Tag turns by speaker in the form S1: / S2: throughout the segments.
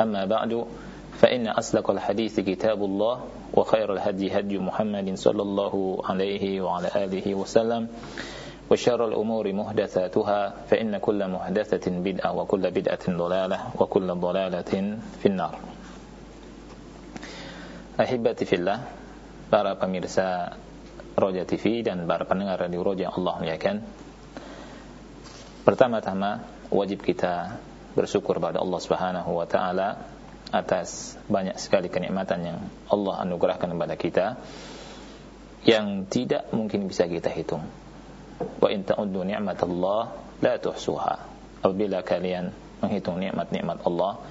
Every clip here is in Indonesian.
S1: أما بعد فإن أصدق الحديث كتاب الله وخير الهدي هدي محمد صلى الله عليه وعلى آله وسلم وشر الأمور محدثاتها فإن كل محدثة بدعة وكل بدعة ضلالة وكل ضلالة في النار Ahibati fillah Para pemirsa Roja TV dan para pendengar radio Roja Allah muliakan Pertama-tama wajib kita bersyukur pada Allah Subhanahu wa taala atas banyak sekali kenikmatan yang Allah anugerahkan kepada kita yang tidak mungkin bisa kita hitung. Wa in ta'uddu ni'matallah la tuhsuha. Apabila kalian menghitung nikmat-nikmat Allah,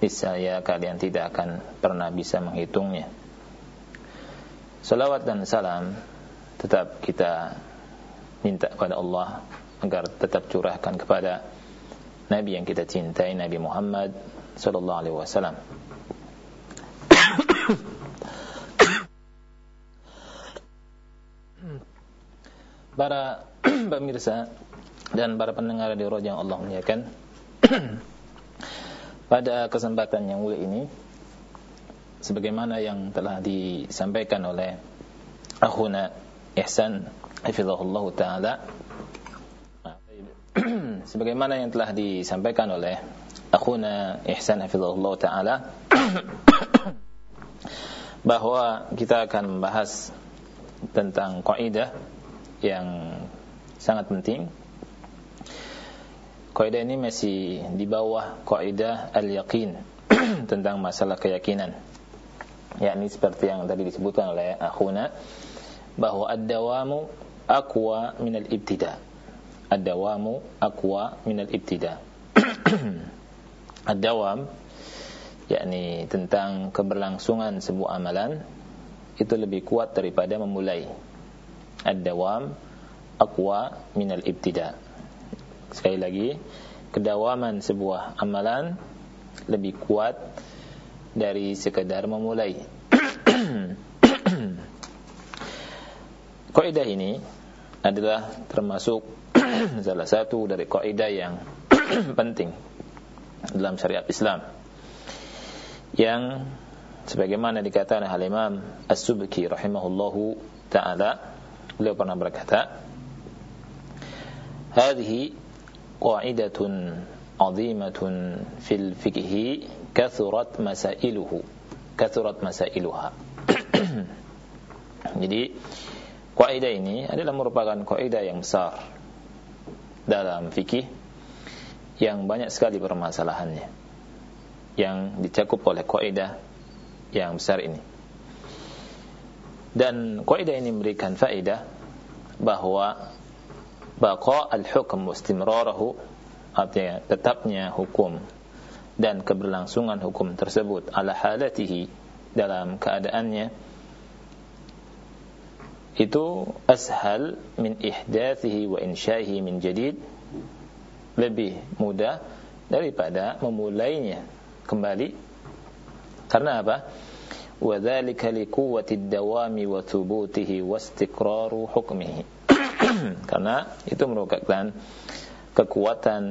S1: niscaya kalian tidak akan pernah bisa menghitungnya. Salawat dan salam tetap kita minta kepada Allah agar tetap curahkan kepada Nabi yang kita cintai Nabi Muhammad sallallahu alaihi wasallam. para pemirsa dan para pendengar di Roja Allah muliakan pada kesempatan yang mulia ini sebagaimana yang telah disampaikan oleh akhuna Ihsan hafizahullah taala sebagaimana yang telah disampaikan oleh akhuna Ihsan hafizahullah taala bahwa kita akan membahas tentang kaidah yang sangat penting. Kaidah ini masih di bawah kaidah al-yaqin tentang masalah keyakinan. yakni seperti yang tadi disebutkan oleh akhuna bahwa ad-dawamu aqwa min al-ibtida' ad-dawamu aqwa min al-ibtida. ad-dawam yakni tentang keberlangsungan sebuah amalan itu lebih kuat daripada memulai. Ad-dawam aqwa min al-ibtida. Sekali lagi, kedawaman sebuah amalan lebih kuat dari sekedar memulai. Kaidah ini adalah termasuk salah satu dari kaidah yang penting dalam syariat Islam. Yang sebagaimana dikatakan oleh Imam As-Subki rahimahullahu taala beliau pernah berkata hadhihi qa'idatun 'azimatun fil fiqhi kathurat masailuhu kathurat masailuha. Jadi kaidah ini adalah merupakan kaidah yang besar dalam fikih yang banyak sekali permasalahannya yang dicakup oleh kaidah yang besar ini. Dan kaidah ini memberikan faedah bahwa baqa al-hukm istimrarahu artinya tetapnya hukum dan keberlangsungan hukum tersebut ala halatihi dalam keadaannya itu ashal min ihdathihi wa insyahi min jadid. Lebih mudah daripada memulainya kembali. Karena apa? Wa dzalika liquwwati dawami wa thubutihi karena itu merupakan kekuatan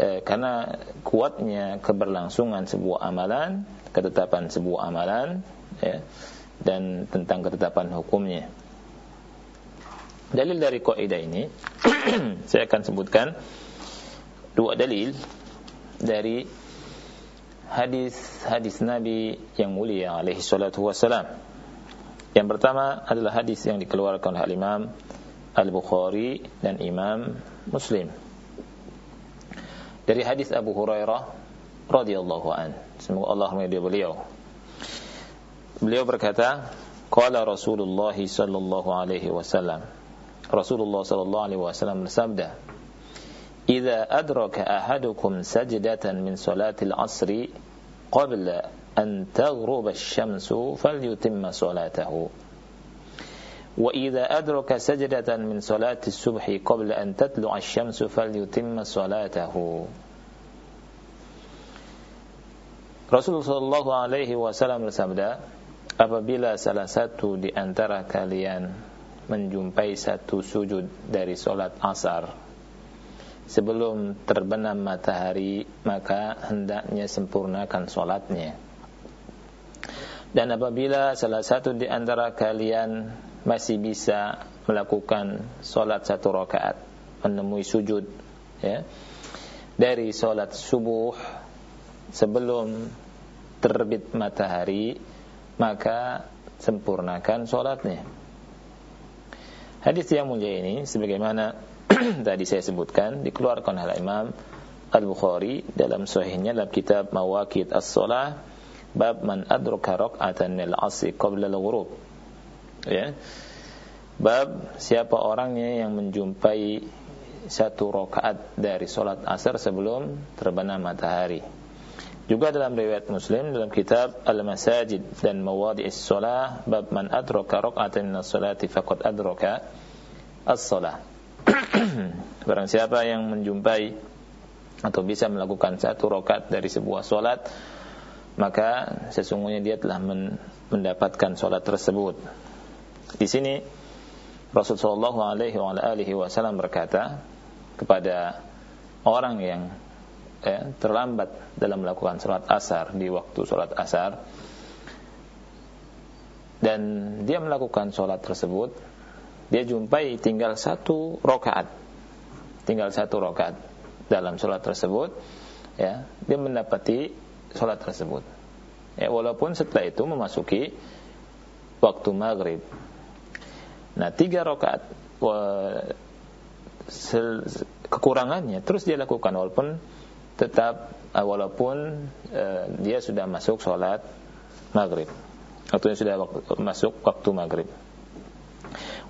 S1: eh, karena kuatnya keberlangsungan sebuah amalan ketetapan sebuah amalan ya, dan tentang ketetapan hukumnya dalil dari kaidah ini saya akan sebutkan dua dalil dari hadis-hadis Nabi yang mulia alaihi salatu wassalam. Yang pertama adalah hadis yang dikeluarkan oleh Imam Al-Bukhari dan Imam Muslim. Dari hadis Abu Hurairah radhiyallahu an. Semoga Allah meridai beliau. Beliau berkata, qala Rasulullah sallallahu alaihi wasallam. Rasulullah sallallahu alaihi wasallam bersabda, "Idza adraka ahadukum sajdatan min salatil asri qabla an taghrub asy-syamsu falyutimma salatahu." وإذا أدرك سجدة من صلاة الصبح قبل أن تطلع الشمس فليتم صلاته Rasulullah Shallallahu Alaihi Wasallam bersabda, apabila salah satu di antara kalian menjumpai satu sujud dari solat asar. Sebelum terbenam matahari maka hendaknya sempurnakan solatnya. Dan apabila salah satu di antara kalian masih bisa melakukan solat satu rakaat menemui sujud ya dari solat subuh sebelum terbit matahari maka sempurnakan solatnya hadis yang mulia ini sebagaimana tadi saya sebutkan dikeluarkan oleh Imam Al-Bukhari dalam sahihnya dalam kitab Mawaqit As-Salah bab man adraka rak'atan min al-'asr qabla al-ghurub. Ya. Bab siapa orangnya yang menjumpai satu rakaat dari solat asar sebelum terbenam matahari juga dalam riwayat Muslim dalam kitab Al-Masajid dan Mawadi'is Shalah bab man adraka rak'atan min as-salati faqad adraka as-shalah. Barang siapa yang menjumpai atau bisa melakukan satu rakaat dari sebuah solat maka sesungguhnya dia telah mendapatkan solat tersebut. Di sini Rasulullah Shallallahu Alaihi Wasallam berkata kepada orang yang ya, terlambat dalam melakukan sholat asar di waktu sholat asar. Dan dia melakukan sholat tersebut dia jumpai tinggal satu rokaat tinggal satu rokaat dalam sholat tersebut ya dia mendapati sholat tersebut. Ya walaupun setelah itu memasuki waktu maghrib. Nah tiga rakaat kekurangannya terus dia lakukan walaupun tetap eh, walaupun uh, dia sudah masuk sholat maghrib atau sudah masuk waktu maghrib.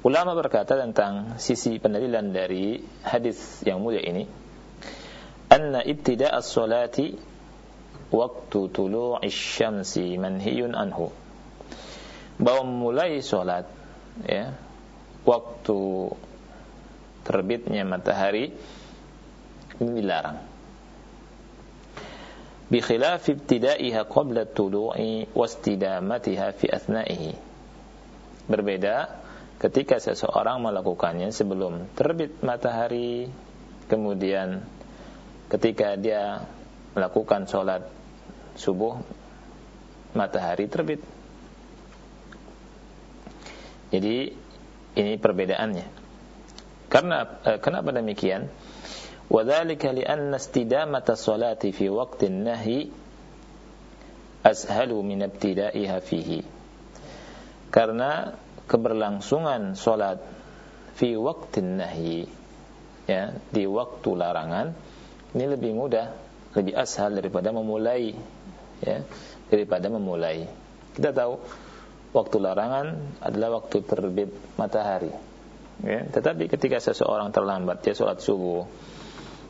S1: Ulama berkata tentang sisi pendalilan dari hadis yang mulia ini, anna ibtida' as-salati waktu tulu'i syamsi manhiyun anhu. Bahwa memulai sholat ya, waktu terbitnya matahari ini dilarang. بخلاف ابتدائها قبل الطلوع واستدامتها في أثنائه berbeda ketika seseorang melakukannya sebelum terbit matahari kemudian ketika dia melakukan sholat subuh matahari terbit jadi ini perbedaannya. Karena eh, kenapa demikian? وذلك لأن استدامة الصلاة في وقت النهي أسهل من ابتدائها فيه karena keberlangsungan solat fi waktu nahi ya di waktu larangan ini lebih mudah lebih ashal daripada memulai ya daripada memulai kita tahu waktu larangan adalah waktu terbit matahari. Ya, tetapi ketika seseorang terlambat dia sholat subuh,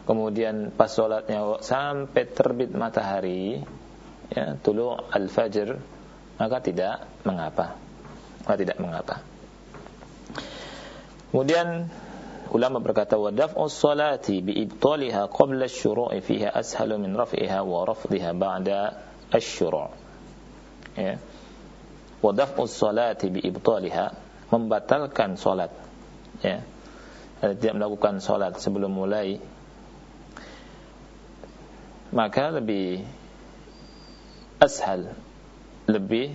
S1: kemudian pas sholatnya sampai terbit matahari, ya, tulu al-fajr, maka tidak mengapa. Maka tidak mengapa. Kemudian ulama berkata wa daf'u sholati bi ibtaliha qabla asy-syuru'i fiha ashalu min raf'iha wa rafdhiha ba'da asy-syuru'. Ya wa salati bi ibtaliha membatalkan salat ya tidak melakukan salat sebelum mulai maka lebih ashal lebih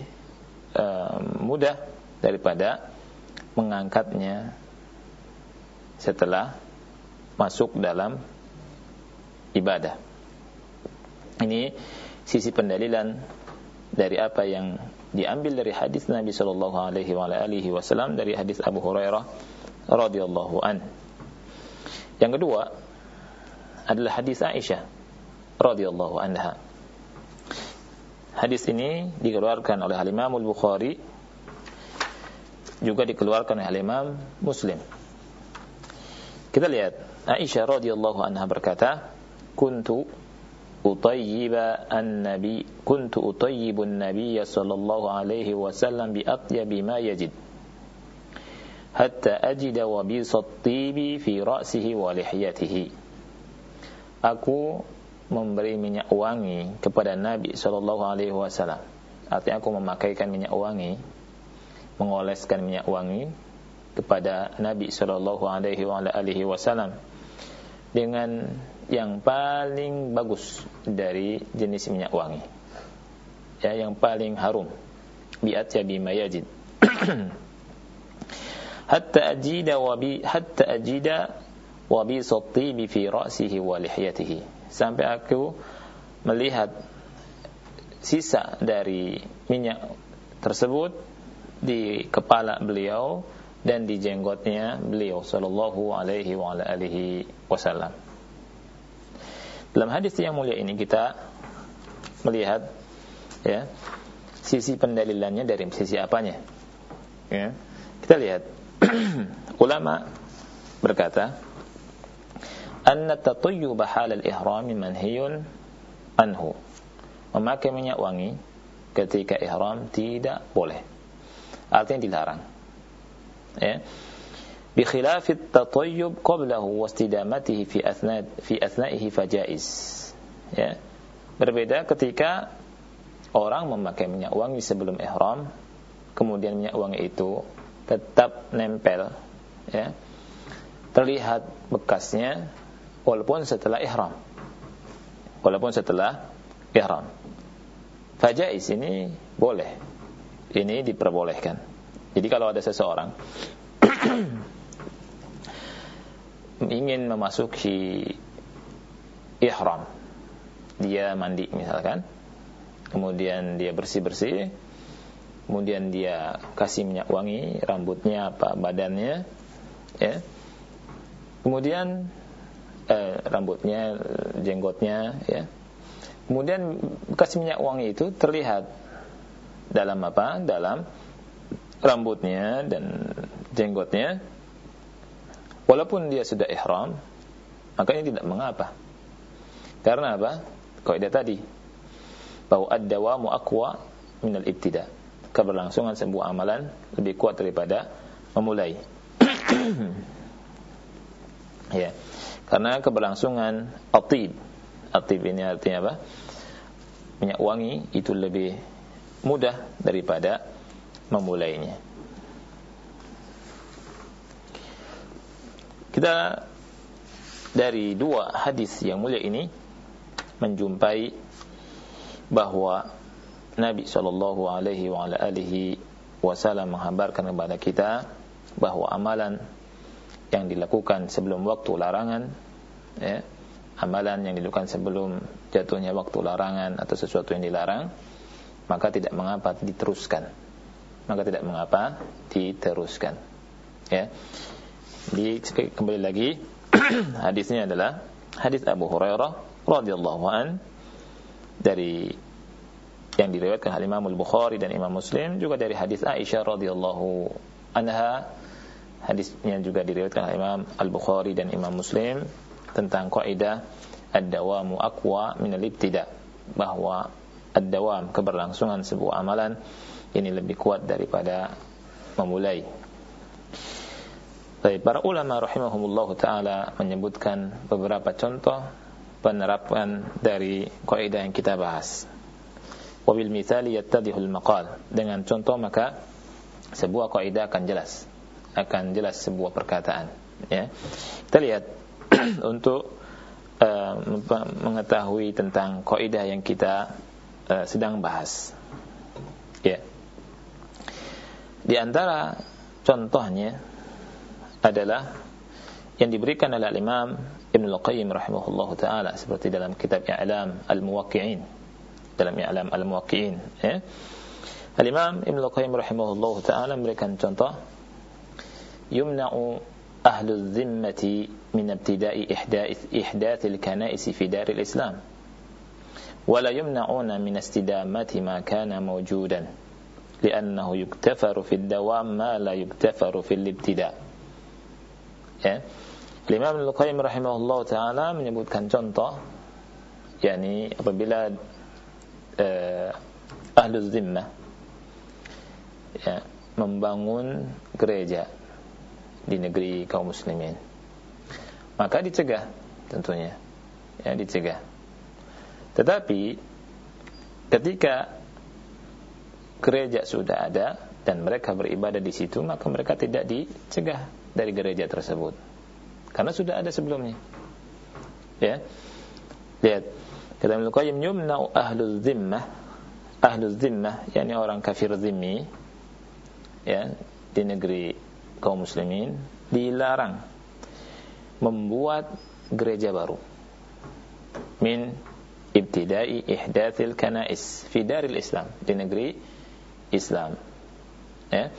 S1: uh, mudah daripada mengangkatnya setelah masuk dalam ibadah ini sisi pendalilan dari apa yang diambil dari hadis Nabi Shallallahu Alaihi Wasallam dari hadis Abu Hurairah radhiyallahu an. Yang kedua adalah hadis Aisyah radhiyallahu anha. Hadis ini dikeluarkan oleh Imam Al-Bukhari juga dikeluarkan oleh Imam Muslim. Kita lihat Aisyah radhiyallahu anha berkata, "Kuntu أطيب النبي كنت أطيب النبي صلى الله عليه وسلم بأطيب ما يجد حتى أجد وبيص الطيب في رأسه ولحيته Aku memberi minyak wangi kepada Nabi Shallallahu Alaihi Wasallam. Artinya aku memakaikan minyak wangi, mengoleskan minyak wangi kepada Nabi Shallallahu Alaihi Wasallam dengan yang paling bagus dari jenis minyak wangi. Ya, yang paling harum. Bi'atya bima yajid. hatta ajida wa bi hatta ajida wa bi sattibi fi ra'sihi wa. Sampai aku melihat sisa dari minyak tersebut di kepala beliau dan di jenggotnya beliau sallallahu alaihi wa alihi wasallam. Dalam hadis yang mulia ini kita melihat ya sisi pendalilannya dari sisi apanya. Ya. Kita lihat ulama berkata anna tatayyuba halal ihrami manhiyun anhu. Memakai minyak wangi ketika ihram tidak boleh. Artinya dilarang. Ya. Bi khilafi tatayyub qablahu wastidamatihi fi athna fi athnaihi fajaiz. Ya. Berbeda ketika orang memakai minyak wangi sebelum ihram, kemudian minyak wangi itu tetap nempel ya. Terlihat bekasnya walaupun setelah ihram. Walaupun setelah ihram. Fajais ini boleh. Ini diperbolehkan. Jadi kalau ada seseorang ingin memasuki ihram dia mandi misalkan kemudian dia bersih-bersih kemudian dia kasih minyak wangi rambutnya apa badannya ya. Kemudian eh, rambutnya jenggotnya ya kemudian kasih minyak wangi itu terlihat dalam apa dalam rambutnya dan jenggotnya Walaupun dia sudah ihram, maka ini tidak mengapa. Karena apa? Kaidah tadi bahwa ad-dawamu aqwa min al-ibtida. Keberlangsungan sebuah amalan lebih kuat daripada memulai. ya. Karena keberlangsungan atib. Atib ini artinya apa? Minyak wangi itu lebih mudah daripada memulainya. Kita dari dua hadis yang mulia ini menjumpai bahwa Nabi Shallallahu Alaihi Wasallam menghabarkan kepada kita bahwa amalan yang dilakukan sebelum waktu larangan, ya, amalan yang dilakukan sebelum jatuhnya waktu larangan atau sesuatu yang dilarang, maka tidak mengapa diteruskan. Maka tidak mengapa diteruskan. Ya. Di kembali lagi hadisnya adalah hadis Abu Hurairah radhiyallahu an dari yang diriwayatkan oleh Imam Al-Bukhari dan Imam Muslim juga dari hadis Aisyah radhiyallahu anha hadisnya juga diriwayatkan oleh Imam Al-Bukhari dan Imam Muslim tentang kaidah ad-dawamu aqwa min al-ibtida bahwa ad-dawam keberlangsungan sebuah amalan ini lebih kuat daripada memulai Baik, para ulama rahimahumullah taala menyebutkan beberapa contoh penerapan dari kaidah yang kita bahas. Wabil mithali yattadihul maqal. Dengan contoh maka sebuah kaidah akan jelas. Akan jelas sebuah perkataan, ya. Kita lihat untuk uh, mengetahui tentang kaidah yang kita uh, sedang bahas. Ya. Di antara contohnya adalah yang diberikan oleh Imam Ibn Al-Qayyim rahimahullah taala seperti dalam kitab I'lam Al-Muwaqqi'in dalam i'lam al-muwaqqi'in ya Al-Imam Ibnu Qayyim rahimahullahu taala memberikan contoh يمنع أهل الذمة من ابتداء إحداث الكنائس في دار الإسلام. ولا يمنعون من استدامة ما كان موجودا لأنه يكتفر في الدوام ما لا يكتفر في الابتداء. الإمام القيم رحمه الله تعالى من يقول كان جنطة يعني ربلا أهل الذمة membangun gereja. Di negeri kaum muslimin. Maka dicegah tentunya. Ya dicegah. Tetapi ketika gereja sudah ada dan mereka beribadah di situ maka mereka tidak dicegah dari gereja tersebut. Karena sudah ada sebelumnya. Ya. Lihat. Kata Ibnu Qayyim yumna'u ahlu zimmah. Ahlu zimmah yakni orang kafir zimmi ya di negeri kaum muslimin dilarang membuat gereja baru min ibtidai ihdathil kanais fi daril Islam di negeri Islam. Ya.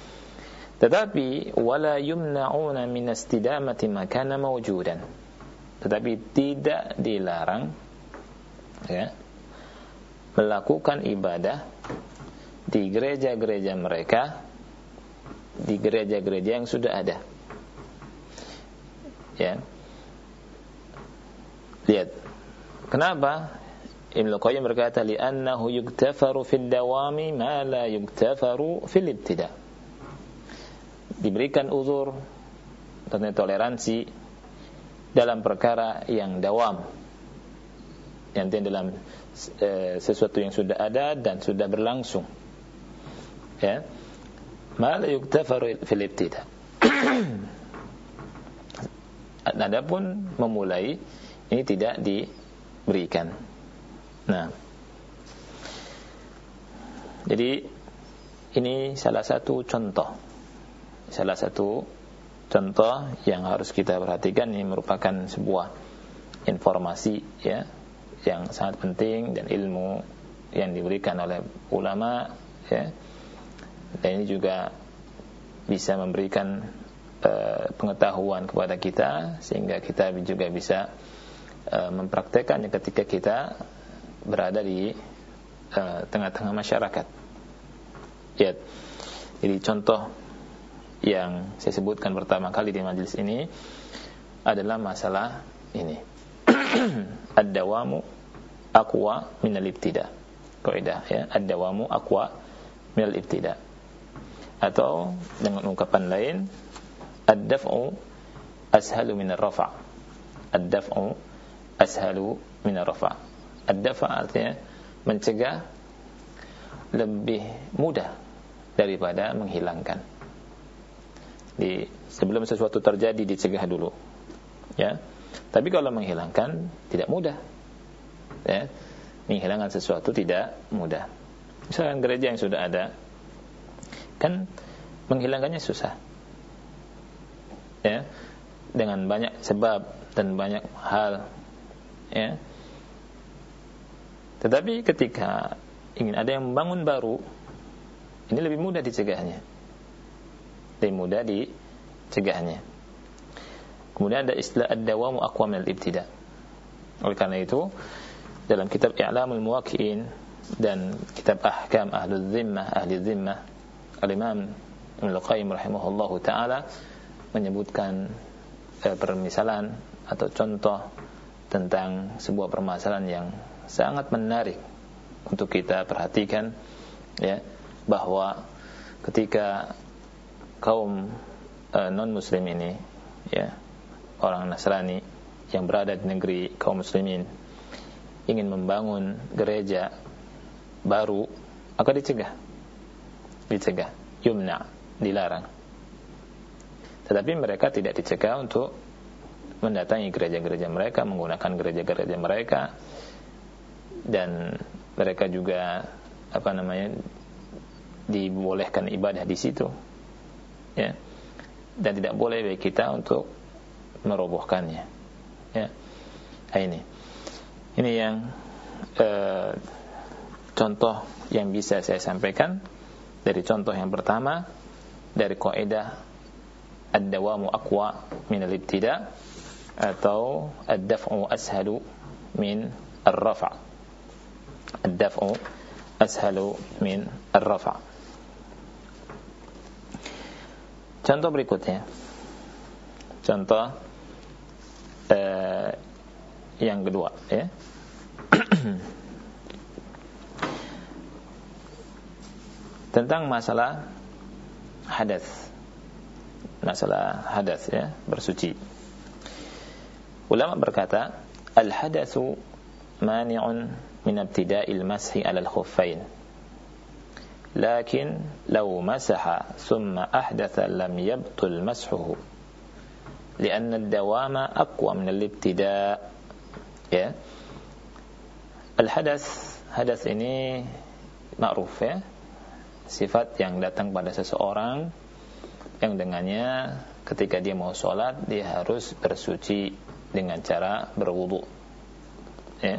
S1: Tetapi wala yumna'una min istidamati ma kana mawjudan. Tetapi tidak dilarang ya melakukan ibadah di gereja-gereja mereka di gereja-gereja yang sudah ada. Ya. Lihat. Kenapa? Ibnu Qayyim berkata li'annahu yuktafaru fid dawami ma la yuktafaru fil ibtida. Diberikan uzur dan toleransi dalam perkara yang dawam. Yang dalam e, sesuatu yang sudah ada dan sudah berlangsung. Ya ma la yuktafaru fil ibtida adapun memulai ini tidak diberikan. Nah. Jadi ini salah satu contoh. Salah satu contoh yang harus kita perhatikan ini merupakan sebuah informasi ya yang sangat penting dan ilmu yang diberikan oleh ulama ya dan ini juga bisa memberikan uh, pengetahuan kepada kita sehingga kita juga bisa uh, mempraktekannya ketika kita berada di eh, tengah-tengah uh, masyarakat. Ya. Jadi contoh yang saya sebutkan pertama kali di majelis ini adalah masalah ini. Ad-dawamu aqwa min al-ibtida. Kaidah ya, ad-dawamu aqwa min al-ibtida atau dengan ungkapan lain ad-daf'u ashalu min ar-rafa' ad-daf'u ashalu min ar-rafa' ad-daf' artinya mencegah lebih mudah daripada menghilangkan. Di sebelum sesuatu terjadi dicegah dulu. Ya. Tapi kalau menghilangkan tidak mudah. Ya. Menghilangkan sesuatu tidak mudah. Misalkan gereja yang sudah ada kan menghilangkannya susah. Ya. Dengan banyak sebab dan banyak hal. Ya. Tetapi ketika ingin ada yang membangun baru ini lebih mudah dicegahnya. Lebih mudah dicegahnya. Kemudian ada istilah ad-dawamu aqwa min al-ibtida oleh karena itu dalam kitab I'lamul Muwaqqi'in dan kitab Ahkam Ahlul Zimmah Ahli Zimmah Al-Imam Ibnu Qayyim rahimahullahu taala menyebutkan eh, permisalan atau contoh tentang sebuah permasalahan yang sangat menarik untuk kita perhatikan ya bahwa ketika kaum eh, non muslim ini ya orang Nasrani yang berada di negeri kaum muslimin ingin membangun gereja baru maka dicegah dicegah. Yumna dilarang. Tetapi mereka tidak dicegah untuk mendatangi gereja-gereja mereka menggunakan gereja-gereja mereka. Dan mereka juga apa namanya dibolehkan ibadah di situ. Ya. Dan tidak boleh bagi kita untuk merobohkannya. Ya. Nah, ini. Ini yang uh, contoh yang bisa saya sampaikan dari contoh yang pertama dari kaidah ad-dawamu aqwa min al-ibtida atau ad-daf'u ashalu min ar-rafa' ad-daf'u ashalu min ar-rafa' contoh berikutnya. Contoh eh, yang kedua ya tentang masalah hadas masalah hadas ya bersuci ulama berkata al hadatsu mani'un min ibtida'il mashi 'ala al khuffain lakin law masaha thumma ahdatha lam yabtul mashuhu لأن الدوام أقوى من الابتداء ya al hadas hadas ini ma'ruf ya sifat yang datang pada seseorang yang dengannya ketika dia mau sholat dia harus bersuci dengan cara berwudu. Ya.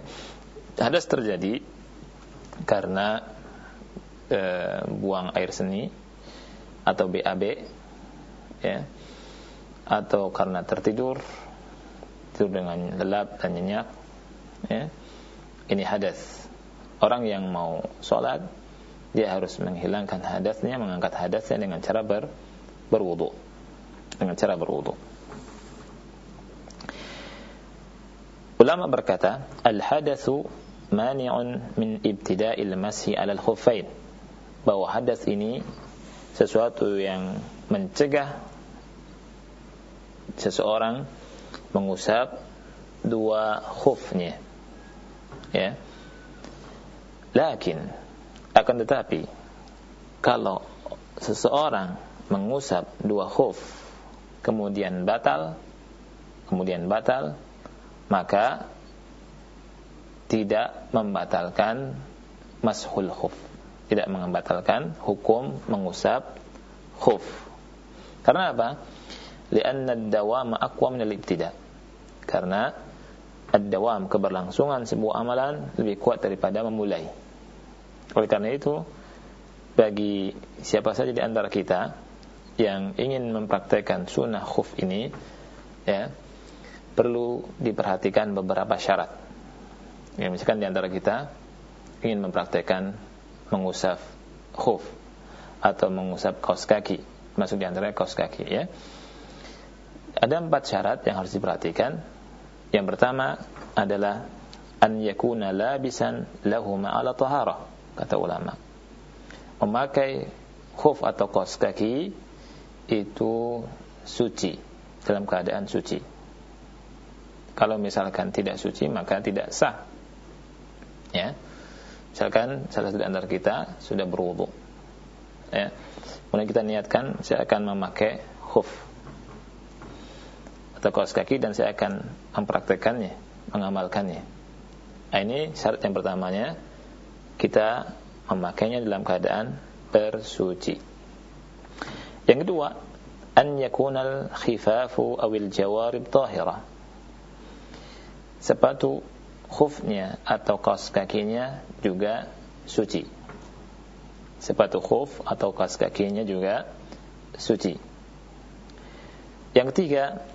S1: Hadas terjadi karena e, buang air seni atau BAB, ya, atau karena tertidur, tidur dengan lelap dan nyenyak. Ya. Ini hadas. Orang yang mau sholat dia harus menghilangkan hadasnya, mengangkat hadasnya dengan cara ber, berwudu. Dengan cara berwudu. Ulama berkata, al-hadatsu mani'un min ibtida'il mashi 'ala al-khuffain. Bahwa hadas ini sesuatu yang mencegah seseorang mengusap dua khufnya. Ya. Lakin akan tetapi kalau seseorang mengusap dua khuf kemudian batal kemudian batal maka tidak membatalkan mashul khuf. Tidak membatalkan hukum mengusap khuf. Karena apa? Lianna ad-dawam aqwa min al-ibtida karena ad-dawam keberlangsungan sebuah amalan lebih kuat daripada memulai oleh karena itu, bagi siapa saja di antara kita yang ingin mempraktekkan sunnah khuf ini, ya, perlu diperhatikan beberapa syarat. Ya, misalkan di antara kita ingin mempraktekkan mengusap khuf atau mengusap kaos kaki, masuk di antara kaos kaki, ya. Ada empat syarat yang harus diperhatikan. Yang pertama adalah an yakuna labisan lahu ma'ala taharah kata ulama. Memakai khuf atau kos kaki itu suci dalam keadaan suci. Kalau misalkan tidak suci maka tidak sah. Ya. Misalkan salah satu antara kita sudah berwudu. Ya. Kemudian kita niatkan saya akan memakai khuf atau kaos kaki dan saya akan mempraktekannya, mengamalkannya. Nah, ini syarat yang pertamanya kita memakainya dalam keadaan bersuci. Yang kedua, an yakunal khifafu awil jawarib tahira. Sepatu khufnya atau kaos kakinya juga suci. Sepatu khuf atau kaos kakinya juga suci. Yang ketiga,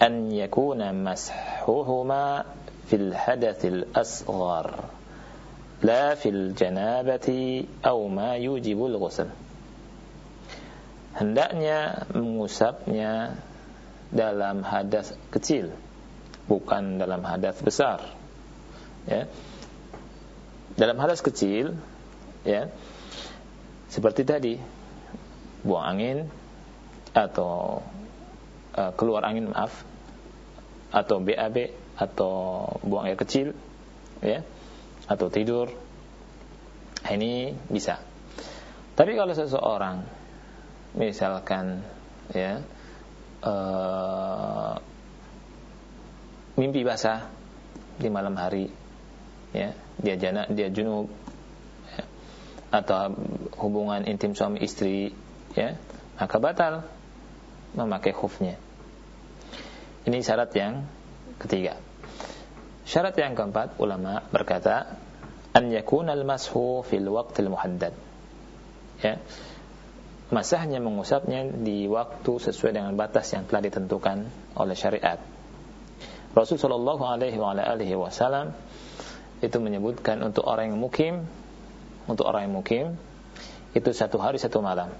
S1: an yakuna mashuhuma fil hadathil asghar la fil janabati au ma yujibul ghusl hendaknya mengusapnya dalam hadas kecil bukan dalam hadas besar. Ya. Dalam hadas kecil ya seperti tadi buang angin atau uh, keluar angin maaf atau BAB atau buang air kecil ya atau tidur ini bisa. Tapi kalau seseorang misalkan ya uh, mimpi basah di malam hari ya dia jana dia junub ya, atau hubungan intim suami istri ya maka batal memakai khufnya. Ini syarat yang ketiga Syarat yang keempat ulama berkata an yakuna al-mashu fil waqtil muhaddad. Ya. Masahnya mengusapnya di waktu sesuai dengan batas yang telah ditentukan oleh syariat. Rasul sallallahu alaihi wasallam itu menyebutkan untuk orang yang mukim untuk orang yang mukim itu satu hari satu malam.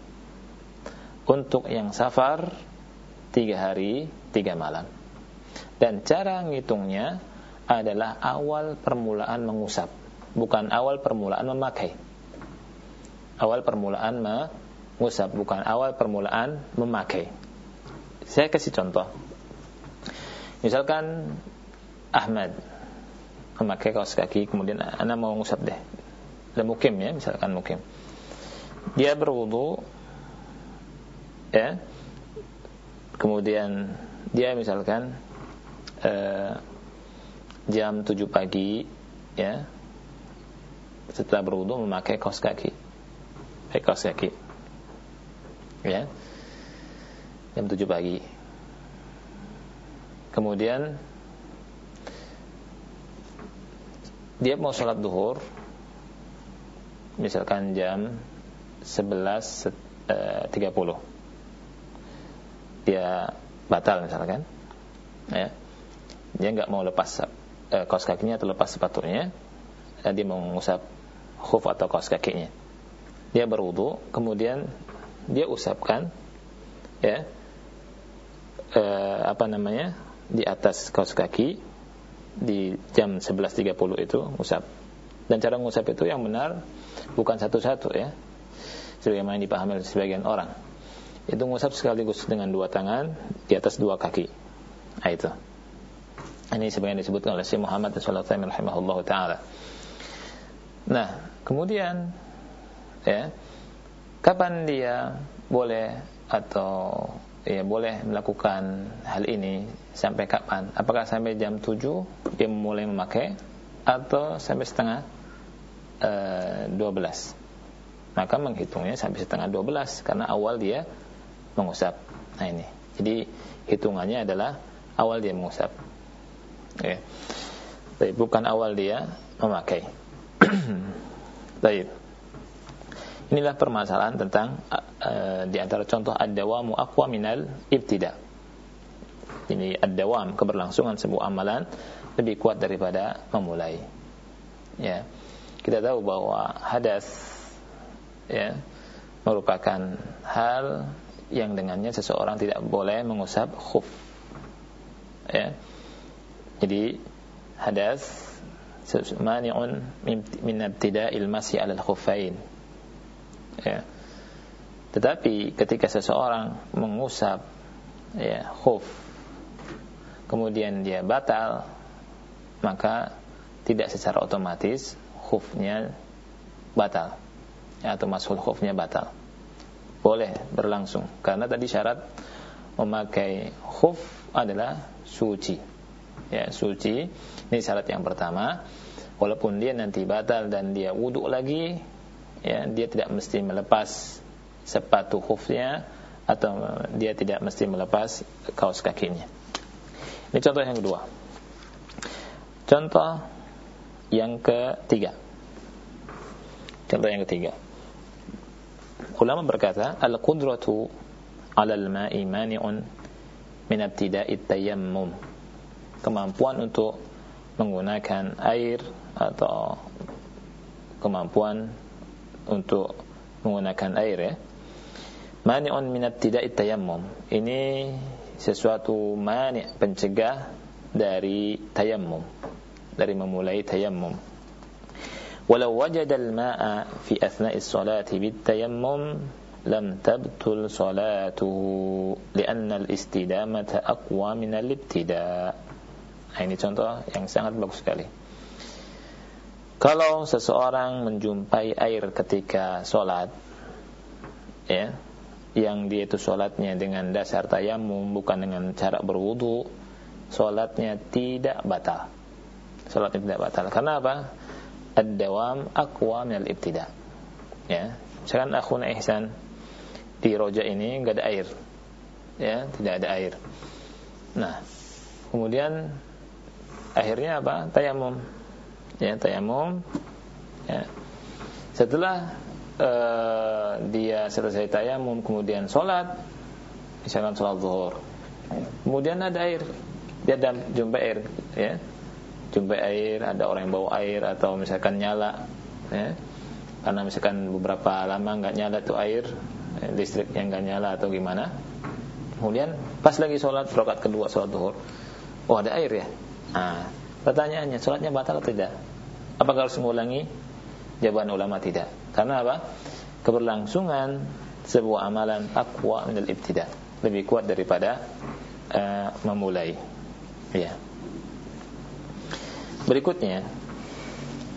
S1: Untuk yang safar tiga hari tiga malam. Dan cara ngitungnya adalah awal permulaan mengusap bukan awal permulaan memakai. Awal permulaan mengusap bukan awal permulaan memakai. Saya kasih contoh. Misalkan Ahmad memakai kaos kaki kemudian anak mau mengusap deh. Dan mukim ya misalkan mukim. Dia berwudu ya. Kemudian dia misalkan eh, jam 7 pagi ya. Setelah berwudu memakai kaos kaki. Pakai kaos kaki. Ya. Jam 7 pagi. Kemudian dia mau sholat duhur misalkan jam 11.30 eh, dia batal misalkan ya. Dia nggak mau lepas eh, kaos kakinya atau lepas sepatunya dan dia mengusap khuf atau kaos kakinya. Dia berwudu kemudian dia usapkan ya eh, apa namanya di atas kaos kaki di jam 11.30 itu usap. Dan cara mengusap itu yang benar bukan satu-satu ya sebagaimana dipahami oleh sebagian orang. Itu mengusap sekaligus dengan dua tangan di atas dua kaki. Nah, itu ini sebenarnya disebutkan oleh Syekh Muhammad sallallahu nah kemudian ya kapan dia boleh atau ya boleh melakukan hal ini sampai kapan apakah sampai jam 7 dia mulai memakai atau sampai setengah uh, eh, 12 maka menghitungnya sampai setengah 12 karena awal dia mengusap. Nah ini. Jadi hitungannya adalah awal dia mengusap. Ya. Tapi bukan awal dia memakai. Baik. Inilah permasalahan tentang uh, di antara contoh ad-dawamu aqwa minal ibtida. Ini ad-dawam keberlangsungan sebuah amalan lebih kuat daripada memulai. Ya. Kita tahu bahwa hadas ya merupakan hal yang dengannya seseorang tidak boleh mengusap khuf. Ya. Jadi hadas mani'un min ibtida'il masyi 'ala al-khuffain. Ya. Tetapi ketika seseorang mengusap ya khuf kemudian dia batal maka tidak secara otomatis khufnya batal ya, atau masul khufnya batal boleh berlangsung karena tadi syarat memakai khuf adalah suci ya suci. Ini syarat yang pertama. Walaupun dia nanti batal dan dia wudhu lagi ya dia tidak mesti melepas sepatu khufnya atau dia tidak mesti melepas kaos kakinya. Ini contoh yang kedua. Contoh yang ketiga. Contoh yang ketiga. Ulama berkata al-qudratu 'ala al-ma'i mani'un min ibtida'i tayammum Kemampuan untuk menggunakan air atau kemampuan untuk menggunakan air ya. Mani'un min ibtida'i tayammum. Ini sesuatu mani' pencegah dari tayammum. Dari memulai tayammum. ولو وجد الماء في أثناء الصلاة بالتيمم لم تبطل صلاته لأن الاستدامة أقوى من الابتداء nah, ini contoh yang sangat bagus sekali kalau seseorang menjumpai air ketika sholat ya yang dia itu sholatnya dengan dasar tayamum bukan dengan cara berwudu sholatnya tidak batal sholatnya tidak batal karena apa ad-dawam aqwa min al-ibtida. Ya. Misalkan akhuna Ihsan di roja ini enggak ada air. Ya, tidak ada air. Nah, kemudian akhirnya apa? Tayamum. Ya, tayamum. Ya. Setelah uh, dia selesai tayamum kemudian sholat, misalkan sholat zuhur, kemudian ada air, dia dan jumpa air, ya, jumpa air, ada orang yang bawa air atau misalkan nyala, ya, karena misalkan beberapa lama nggak nyala tuh air, ya, listrik yang nggak nyala atau gimana, kemudian pas lagi sholat rokat kedua sholat zuhur, oh ada air ya, nah, pertanyaannya sholatnya batal atau tidak? Apakah harus mengulangi? Jawaban ulama tidak. Karena apa? Keberlangsungan sebuah amalan aqwa minal ibtida. Lebih kuat daripada uh, memulai. Ya. Berikutnya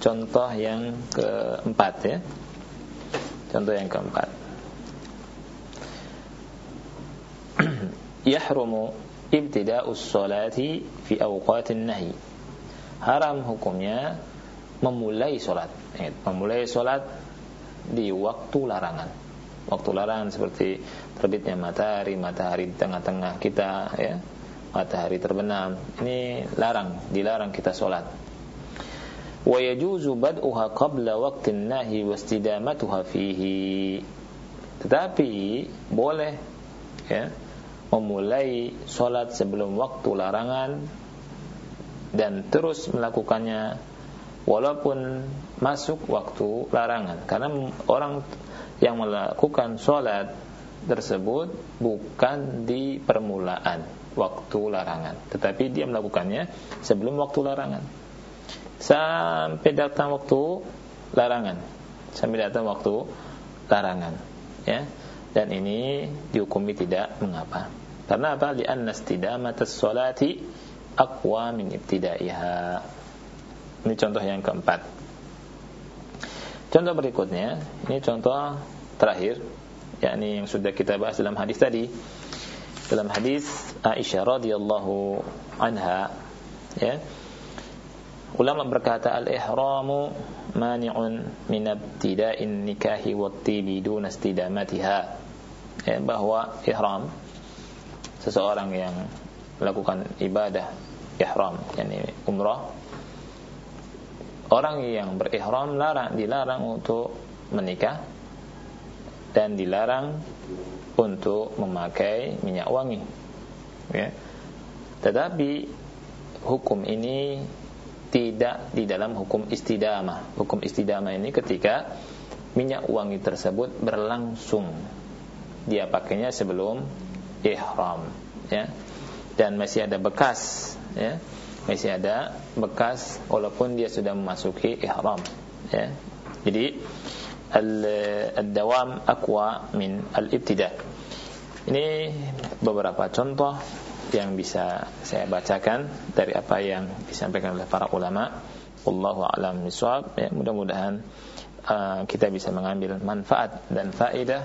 S1: contoh yang keempat ya. Contoh yang keempat. Yahrumu ibtida'us salati fi awqatin nahi. Haram hukumnya memulai sholat memulai sholat di waktu larangan. Waktu larangan seperti terbitnya matahari matahari di tengah-tengah kita ya. Matahari terbenam. Ini larang dilarang kita sholat wa yajuzu bad'uha qabla waqtin nahi wastidamatuha fihi. Tetapi boleh ya memulai sholat sebelum waktu larangan dan terus melakukannya walaupun masuk waktu larangan. Karena orang yang melakukan sholat tersebut bukan di permulaan waktu larangan tetapi dia melakukannya sebelum waktu larangan. Sampai datang waktu larangan. Sampai datang waktu larangan ya. Dan ini dihukumi tidak mengapa karena apa li'anna istidamatas sholati aqwa min ibtidaiha ini contoh yang keempat. Contoh berikutnya, ini contoh terakhir, yakni yang sudah kita bahas dalam hadis tadi. Dalam hadis Aisyah radhiyallahu anha, ya. Ulama berkata al-ihramu mani'un min ibtida'in nikahi wa tibi duna istidamatiha. Ya, bahwa ihram seseorang yang melakukan ibadah ihram yakni umrah orang yang berihram larang dilarang untuk menikah dan dilarang untuk memakai minyak wangi. Ya. tetapi hukum ini tidak di dalam hukum istidamah. Hukum istidamah ini ketika minyak wangi tersebut berlangsung. Dia pakainya sebelum ihram ya. Dan masih ada bekas ya. Masih ada bekas walaupun dia sudah memasuki ihram ya. Jadi al-dawam aqwa min al-ibtida. Ini beberapa contoh yang bisa saya bacakan dari apa yang disampaikan oleh para ulama. Wallahu a'lam bishawab. Ya mudah-mudahan uh, kita bisa mengambil manfaat dan faedah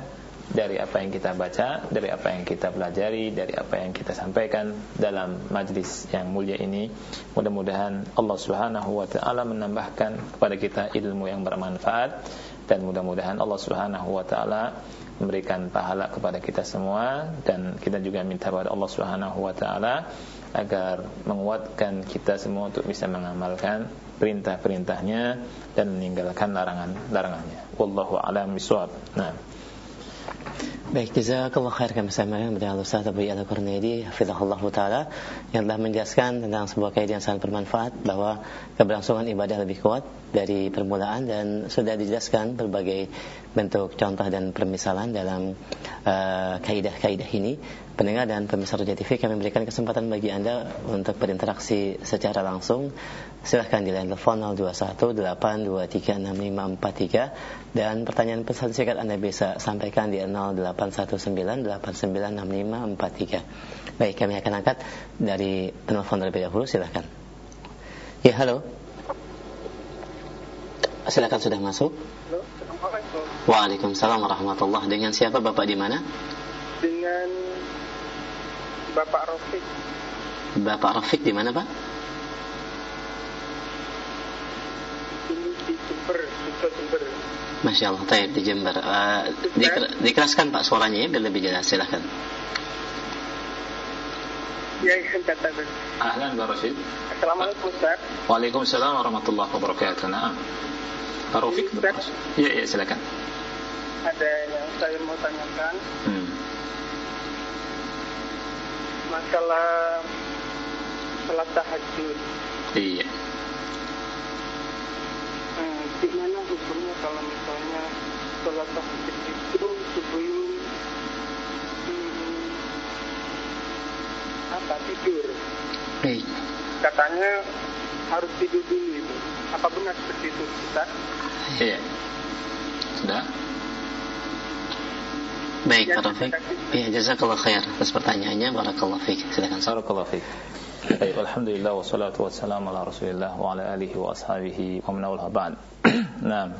S1: dari apa yang kita baca, dari apa yang kita pelajari, dari apa yang kita sampaikan dalam majlis yang mulia ini. Mudah-mudahan Allah Subhanahu wa taala menambahkan kepada kita ilmu yang bermanfaat dan mudah-mudahan Allah Subhanahu wa taala memberikan pahala kepada kita semua dan kita juga minta kepada Allah Subhanahu wa taala agar menguatkan kita semua untuk bisa mengamalkan perintah-perintahnya dan meninggalkan larangan-larangannya. Wallahu a'lam bishawab. Nah.
S2: Baik, jazakallah khair kami sampaikan kepada Ustaz Abu Ya'la Qurnaidi hafizahullah taala yang telah menjelaskan tentang sebuah kaidah yang sangat bermanfaat bahwa keberlangsungan ibadah lebih kuat dari permulaan dan sudah dijelaskan berbagai bentuk contoh dan permisalan dalam uh, kaidah-kaidah ini. Pendengar dan pemirsa Roja TV kami memberikan kesempatan bagi Anda untuk berinteraksi secara langsung. Silahkan di line telepon 0218236543 dan pertanyaan pesan singkat Anda bisa sampaikan di 0819896543. Baik, kami akan angkat dari telepon terlebih dahulu. Silahkan. Ya, halo. Silakan sudah masuk. Halo, Waalaikumsalam warahmatullahi Dengan siapa Bapak di mana?
S3: Dengan Bapak Rafiq.
S2: Bapak Rafiq di mana, Pak?
S3: Ini di Jember, Jember.
S2: Masya Allah, taib di Jember. Uh, diker dikeraskan Pak suaranya ya, biar lebih jelas. Silahkan.
S3: Ya, katakan.
S1: Ahlan, Pak Rashid.
S3: Assalamualaikum, Ustaz.
S1: Waalaikumsalam warahmatullahi wabarakatuh. Nah.
S3: Ustaz,
S1: Iya, iya, silakan.
S3: ada yang saya mau tanyakan
S1: Hmm.
S3: masalah sholat tahajud.
S1: Iya.
S3: Hmm, gimana hukumnya kalau sholat tahajud itu sebelum hmm, apa tidur?
S1: Baik.
S3: Katanya harus tidur dulu itu. Apa benar seperti itu, Ustaz?
S1: Iya. Sudah?
S2: Baik,
S3: Ya,
S2: Pak
S3: kasih.
S2: Ya, jazakallah khair atas pertanyaannya. Barakallah fiik. Silakan. Ustaz.
S1: Barakallahu fiik. Baik, alhamdulillah wassalatu wassalamu ala Rasulillah wa ala alihi wa ashabihi wa man wala ba'd. Nah,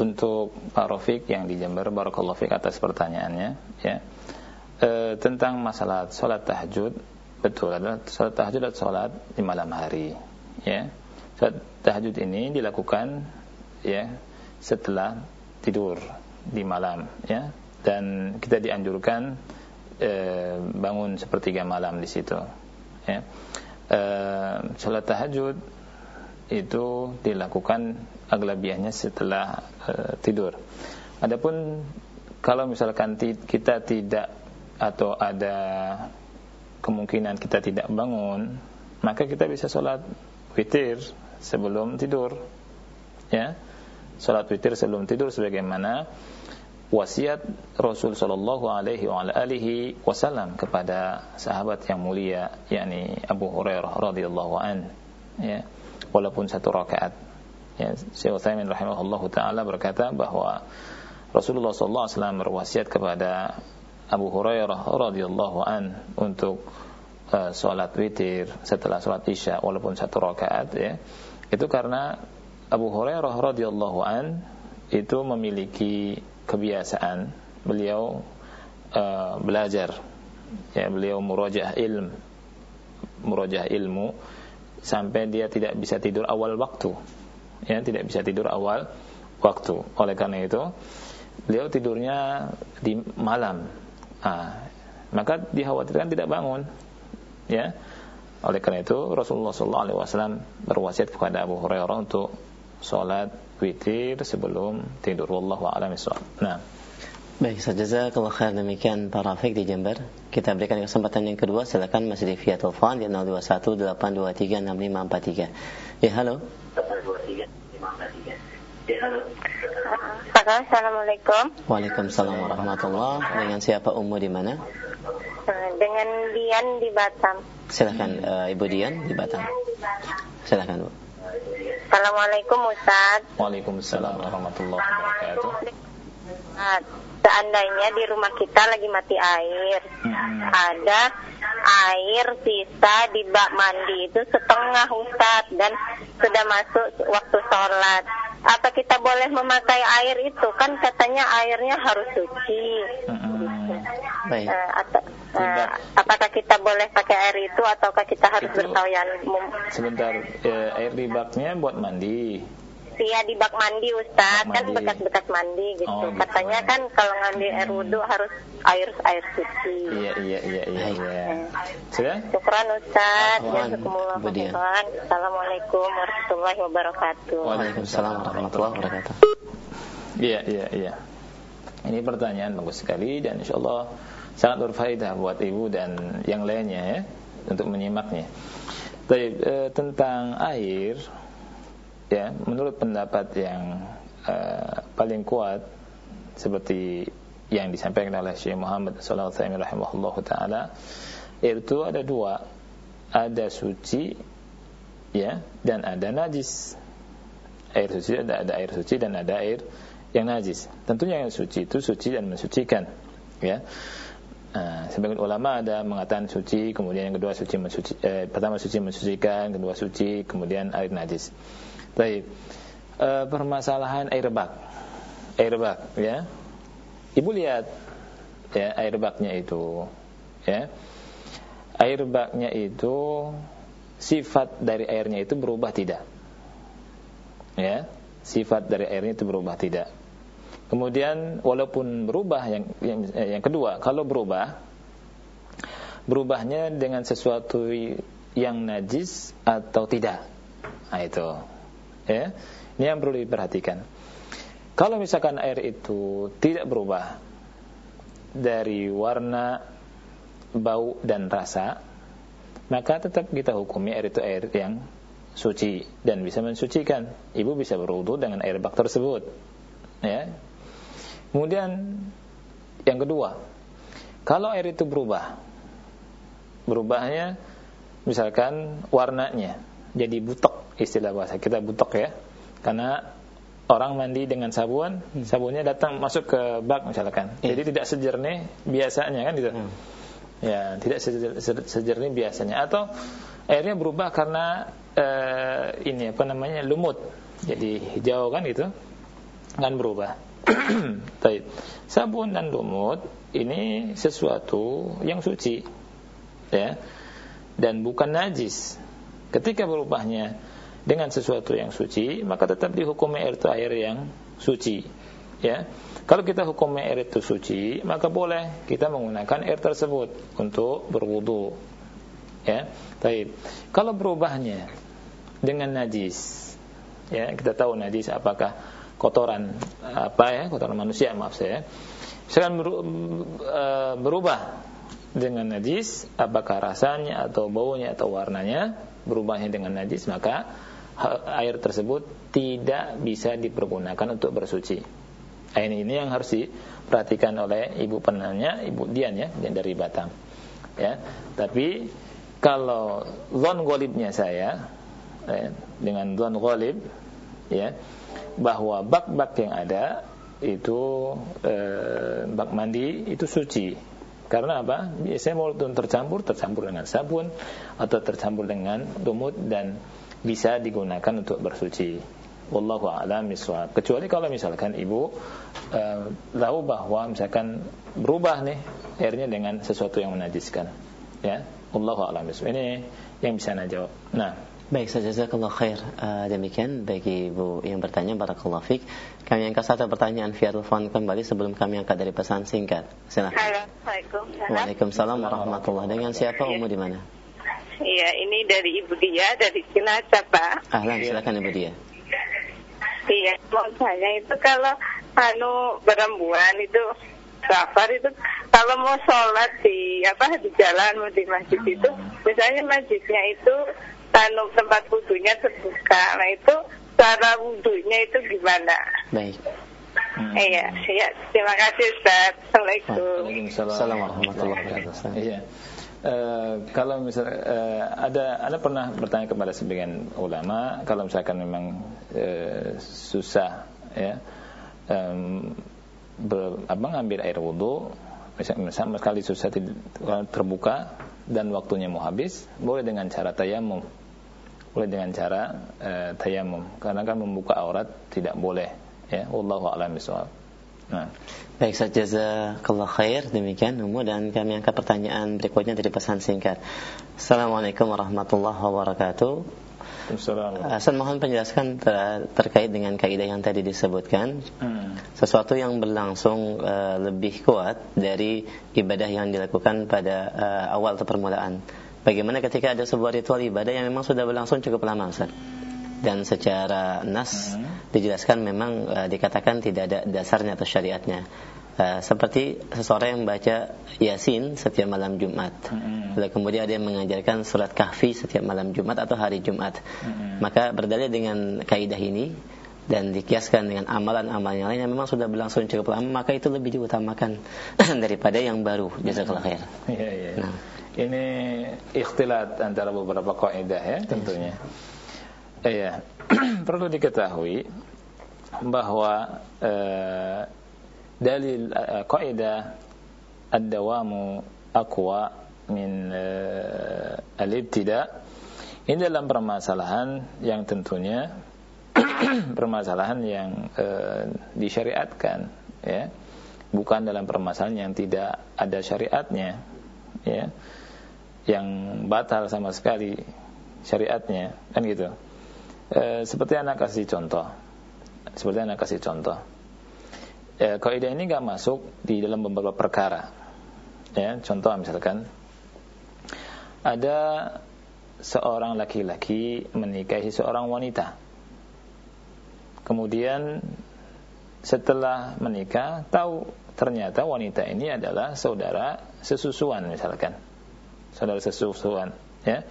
S1: untuk Pak Rafiq yang di Jember, barakallahu fiik atas pertanyaannya, ya. E, tentang masalah salat tahajud, betul adalah salat tahajud adalah salat di malam hari, ya. Salat tahajud ini dilakukan ya setelah tidur di malam, ya. Dan kita dianjurkan e, bangun sepertiga malam di situ ya. Eh, salat tahajud itu dilakukan aglabiahnya setelah eh, tidur. Adapun kalau misalkan kita tidak atau ada kemungkinan kita tidak bangun, maka kita bisa salat witir sebelum tidur. Ya. Salat witir sebelum tidur sebagaimana wasiat Rasul sallallahu alaihi wasallam kepada sahabat yang mulia yakni Abu Hurairah radhiyallahu an ya walaupun satu rakaat ya Syekh Utsaimin rahimahullahu taala berkata bahwa Rasulullah sallallahu alaihi wasallam berwasiat kepada Abu Hurairah radhiyallahu an untuk uh, salat witir setelah salat Isya walaupun satu rakaat ya. Itu karena Abu Hurairah radhiyallahu an itu memiliki kebiasaan beliau uh, belajar ya beliau murajaah ilm murajaah ilmu sampai dia tidak bisa tidur awal waktu ya tidak bisa tidur awal waktu oleh karena itu beliau tidurnya di malam ah, maka dikhawatirkan tidak bangun ya oleh karena itu Rasulullah SAW berwasiat kepada Abu Hurairah untuk sholat witir sebelum tidur wallahu a'lam. Nah,
S2: Baik, Ustaz jazakallah khair demikian Pak Rafiq di Jember. Kita berikan kesempatan yang kedua, silakan masih di via telepon di 021 823 6543. Ya, halo.
S4: Assalamualaikum.
S2: Waalaikumsalam warahmatullah. Dengan siapa Ummu di mana?
S4: Eh, Dengan Dian di Batam.
S2: Silakan eh, Ibu Dian di Batam. Silakan, Bu.
S4: Assalamualaikum Ustaz.
S1: Waalaikumsalam warahmatullahi wabarakatuh.
S4: Seandainya di rumah kita lagi mati air,
S1: Hmm.
S4: ada air sisa di bak mandi itu setengah Ustaz dan sudah masuk waktu sholat. Apa kita boleh memakai air itu? Kan katanya airnya harus suci.
S1: Hmm.
S2: Baik.
S4: Eh, atau, eh,
S1: Tidak.
S4: apakah kita boleh pakai air itu ataukah kita harus bertayamum?
S1: Sebentar, eh, air di baknya buat mandi.
S4: Iya di bak mandi Ustaz
S1: Bak
S4: kan
S1: mandi.
S4: bekas-bekas mandi gitu.
S1: Oh, gitu.
S4: Katanya kan kalau ngambil air wudhu harus air air suci.
S1: Iya, iya, iya, iya,
S2: Baik.
S1: iya. Sudah?
S4: Syukran Ustaz. Jazakumullah. Assalamualaikum warahmatullahi wabarakatuh.
S2: Waalaikumsalam warahmatullahi wabarakatuh.
S1: Iya, iya, iya. Ini pertanyaan bagus sekali dan insya Allah sangat berfaedah buat ibu dan yang lainnya ya untuk menyimaknya. Baik, eh, tentang air, ya menurut pendapat yang eh, paling kuat seperti yang disampaikan oleh Syekh Muhammad Sallallahu Alaihi Taala, itu ada dua, ada suci, ya dan ada najis air suci ada ada air suci dan ada air yang najis. Tentunya yang suci itu suci dan mensucikan, ya. Nah, sebagian ulama ada mengatakan suci, kemudian yang kedua suci mensuci, eh, pertama suci mensucikan, kedua suci, kemudian air najis. Baik. Eh, permasalahan air bak. Air bak, ya. Ibu lihat ya air baknya itu, ya. Air baknya itu sifat dari airnya itu berubah tidak? ya sifat dari airnya itu berubah tidak kemudian walaupun berubah yang yang, yang kedua kalau berubah berubahnya dengan sesuatu yang najis atau tidak nah itu ya Ini yang perlu diperhatikan. Kalau misalkan air itu tidak berubah dari warna, bau dan rasa, maka tetap kita hukumi air itu air yang suci dan bisa mensucikan. Ibu bisa berwudu dengan air bak tersebut. Ya. Kemudian yang kedua, kalau air itu berubah, berubahnya misalkan warnanya jadi butek istilah bahasa kita butek ya, karena orang mandi dengan sabun, hmm. sabunnya datang masuk ke bak misalkan. Yeah. Jadi tidak sejernih biasanya kan gitu. Hmm. Ya, tidak sejernih biasanya atau airnya berubah karena uh, ini apa namanya lumut. Jadi hijau kan gitu. Kan berubah. Baik. Sabun dan lumut ini sesuatu yang suci. Ya. Dan bukan najis. Ketika berubahnya dengan sesuatu yang suci, maka tetap dihukumi air itu air yang suci. Ya. Kalau kita hukum air itu suci, maka boleh kita menggunakan air tersebut untuk berwudu. Ya. Baik. Kalau berubahnya dengan najis, ya, kita tahu najis apakah kotoran apa ya, kotoran manusia maaf saya. Misalkan e, berubah dengan najis, apakah rasanya atau baunya atau warnanya berubahnya dengan najis, maka air tersebut tidak bisa dipergunakan untuk bersuci. Ini ini yang harus diperhatikan oleh ibu penanya, ibu Dian ya, dari Batam. Ya, tapi kalau zon golibnya saya ya, dengan zon golib, ya, bahwa bak-bak yang ada itu eh, bak mandi itu suci. Karena apa? Biasanya mau tercampur, tercampur dengan sabun atau tercampur dengan lumut dan bisa digunakan untuk bersuci. Wallahu a'lam bishawab. Kecuali kalau misalkan ibu uh, tahu bahwa misalkan berubah nih airnya dengan sesuatu yang menajiskan. Ya. Wallahu a'lam bishawab. Ini yang bisa saya jawab. Nah,
S2: Baik, jazakallah khair. Uh, demikian bagi Ibu yang bertanya barakallahu fik. Kami angkat satu pertanyaan via telepon kembali sebelum kami angkat dari pesan singkat. Silakan.
S4: Assalamualaikum.
S2: Waalaikumsalam warahmatullahi Dengan siapa Umu di mana?
S4: Iya, ini dari Ibu Dia dari Cilacap, Pak.
S2: Ahlan, silakan Ibu Dia.
S4: Iya, mau tanya itu kalau anu perempuan itu safar itu kalau mau sholat di apa di jalan mau di masjid itu misalnya masjidnya itu anu tempat wudhunya terbuka nah itu cara wudhunya itu gimana
S2: baik
S4: Hmm. Iya, iya. Terima kasih Ustaz. Assalamualaikum.
S2: Waalaikumsalam warahmatullahi wabarakatuh. Iya.
S1: Uh, kalau misalnya uh, ada ada pernah bertanya kepada sebagian ulama kalau misalkan memang uh, susah ya um, ber, apa ngambil air wudhu misalnya sama sekali susah terbuka dan waktunya mau habis boleh dengan cara tayamum. Boleh dengan cara uh, tayamum. Karena kan membuka aurat tidak boleh ya. Wallahu a'lam bishawab.
S2: Nah. Baik, jazakallah khair. Demikian umum dan kami angkat pertanyaan berikutnya dari pesan singkat. Assalamualaikum warahmatullahi wabarakatuh. Saya mohon penjelaskan ter terkait dengan kaidah yang tadi disebutkan. Hmm. Sesuatu yang berlangsung uh, lebih kuat dari ibadah yang dilakukan pada uh, awal atau permulaan. Bagaimana ketika ada sebuah ritual ibadah yang memang sudah berlangsung cukup lama, Ustaz? Dan secara nas hmm. dijelaskan memang uh, dikatakan tidak ada dasarnya atau syariatnya. Uh, seperti seseorang yang membaca Yasin setiap malam Jumat. Hmm. Lalu kemudian ada yang mengajarkan surat Kahfi setiap malam Jumat atau hari Jumat. Hmm. Maka berdalil dengan kaidah ini dan dikiaskan dengan amalan-amalan yang lain yang memang sudah berlangsung cukup lama maka itu lebih diutamakan daripada yang baru jazakallahu khair.
S1: Iya iya. Nah. Ini ikhtilat antara beberapa kaidah ya tentunya. Iya, perlu diketahui bahwa uh, dalil uh, kaidah ad-dawamu aqwa min uh, al-ibtida ini dalam permasalahan yang tentunya permasalahan yang uh, disyariatkan ya. Bukan dalam permasalahan yang tidak ada syariatnya ya. Yang batal sama sekali syariatnya kan gitu e, seperti anak kasih contoh. Seperti anak kasih contoh. E, kaidah ini nggak masuk di dalam beberapa perkara. Ya contoh misalkan ada seorang laki-laki menikahi seorang wanita. Kemudian setelah menikah tahu ternyata wanita ini adalah saudara sesusuan misalkan. Saudara sesusuan ya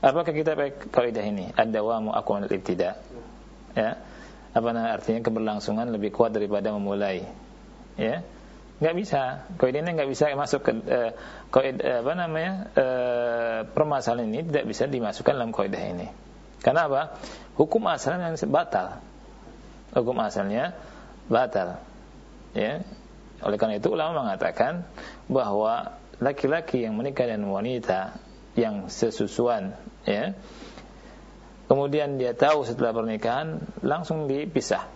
S1: apakah kita pakai kaidah ini? Ad-dawamu aqwal ibtida. Ya. Apa namanya? Artinya keberlangsungan lebih kuat daripada memulai. Ya. Nggak bisa. Kaidah ini nggak bisa masuk ke uh, kaidah apa namanya? Uh, permasalahan ini tidak bisa dimasukkan dalam kaidah ini. Karena apa? Hukum asalnya batal. Hukum asalnya batal. Ya. Oleh karena itu ulama mengatakan bahwa laki-laki yang menikah dengan wanita yang sesusuan, ya, kemudian dia tahu setelah pernikahan langsung dipisah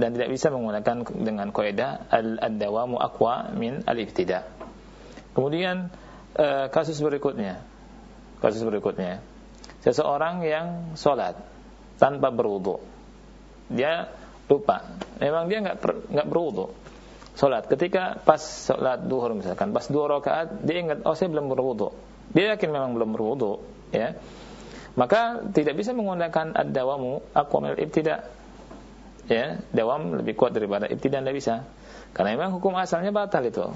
S1: dan tidak bisa menggunakan dengan kaidah al-dawamu aqwa min al-ibtida. Kemudian eh, kasus berikutnya. Kasus berikutnya. Seseorang yang sholat tanpa berwudu. Dia lupa. Memang dia nggak nggak berwudu. Salat ketika pas salat duhur misalkan, pas dua rakaat dia ingat oh saya belum berwudu. Dia yakin memang belum berwudu, ya. Maka tidak bisa menggunakan ad-dawamu aqwamil ibtida. Ya, dawam lebih kuat daripada ibtida tidak bisa. Karena memang hukum asalnya batal itu.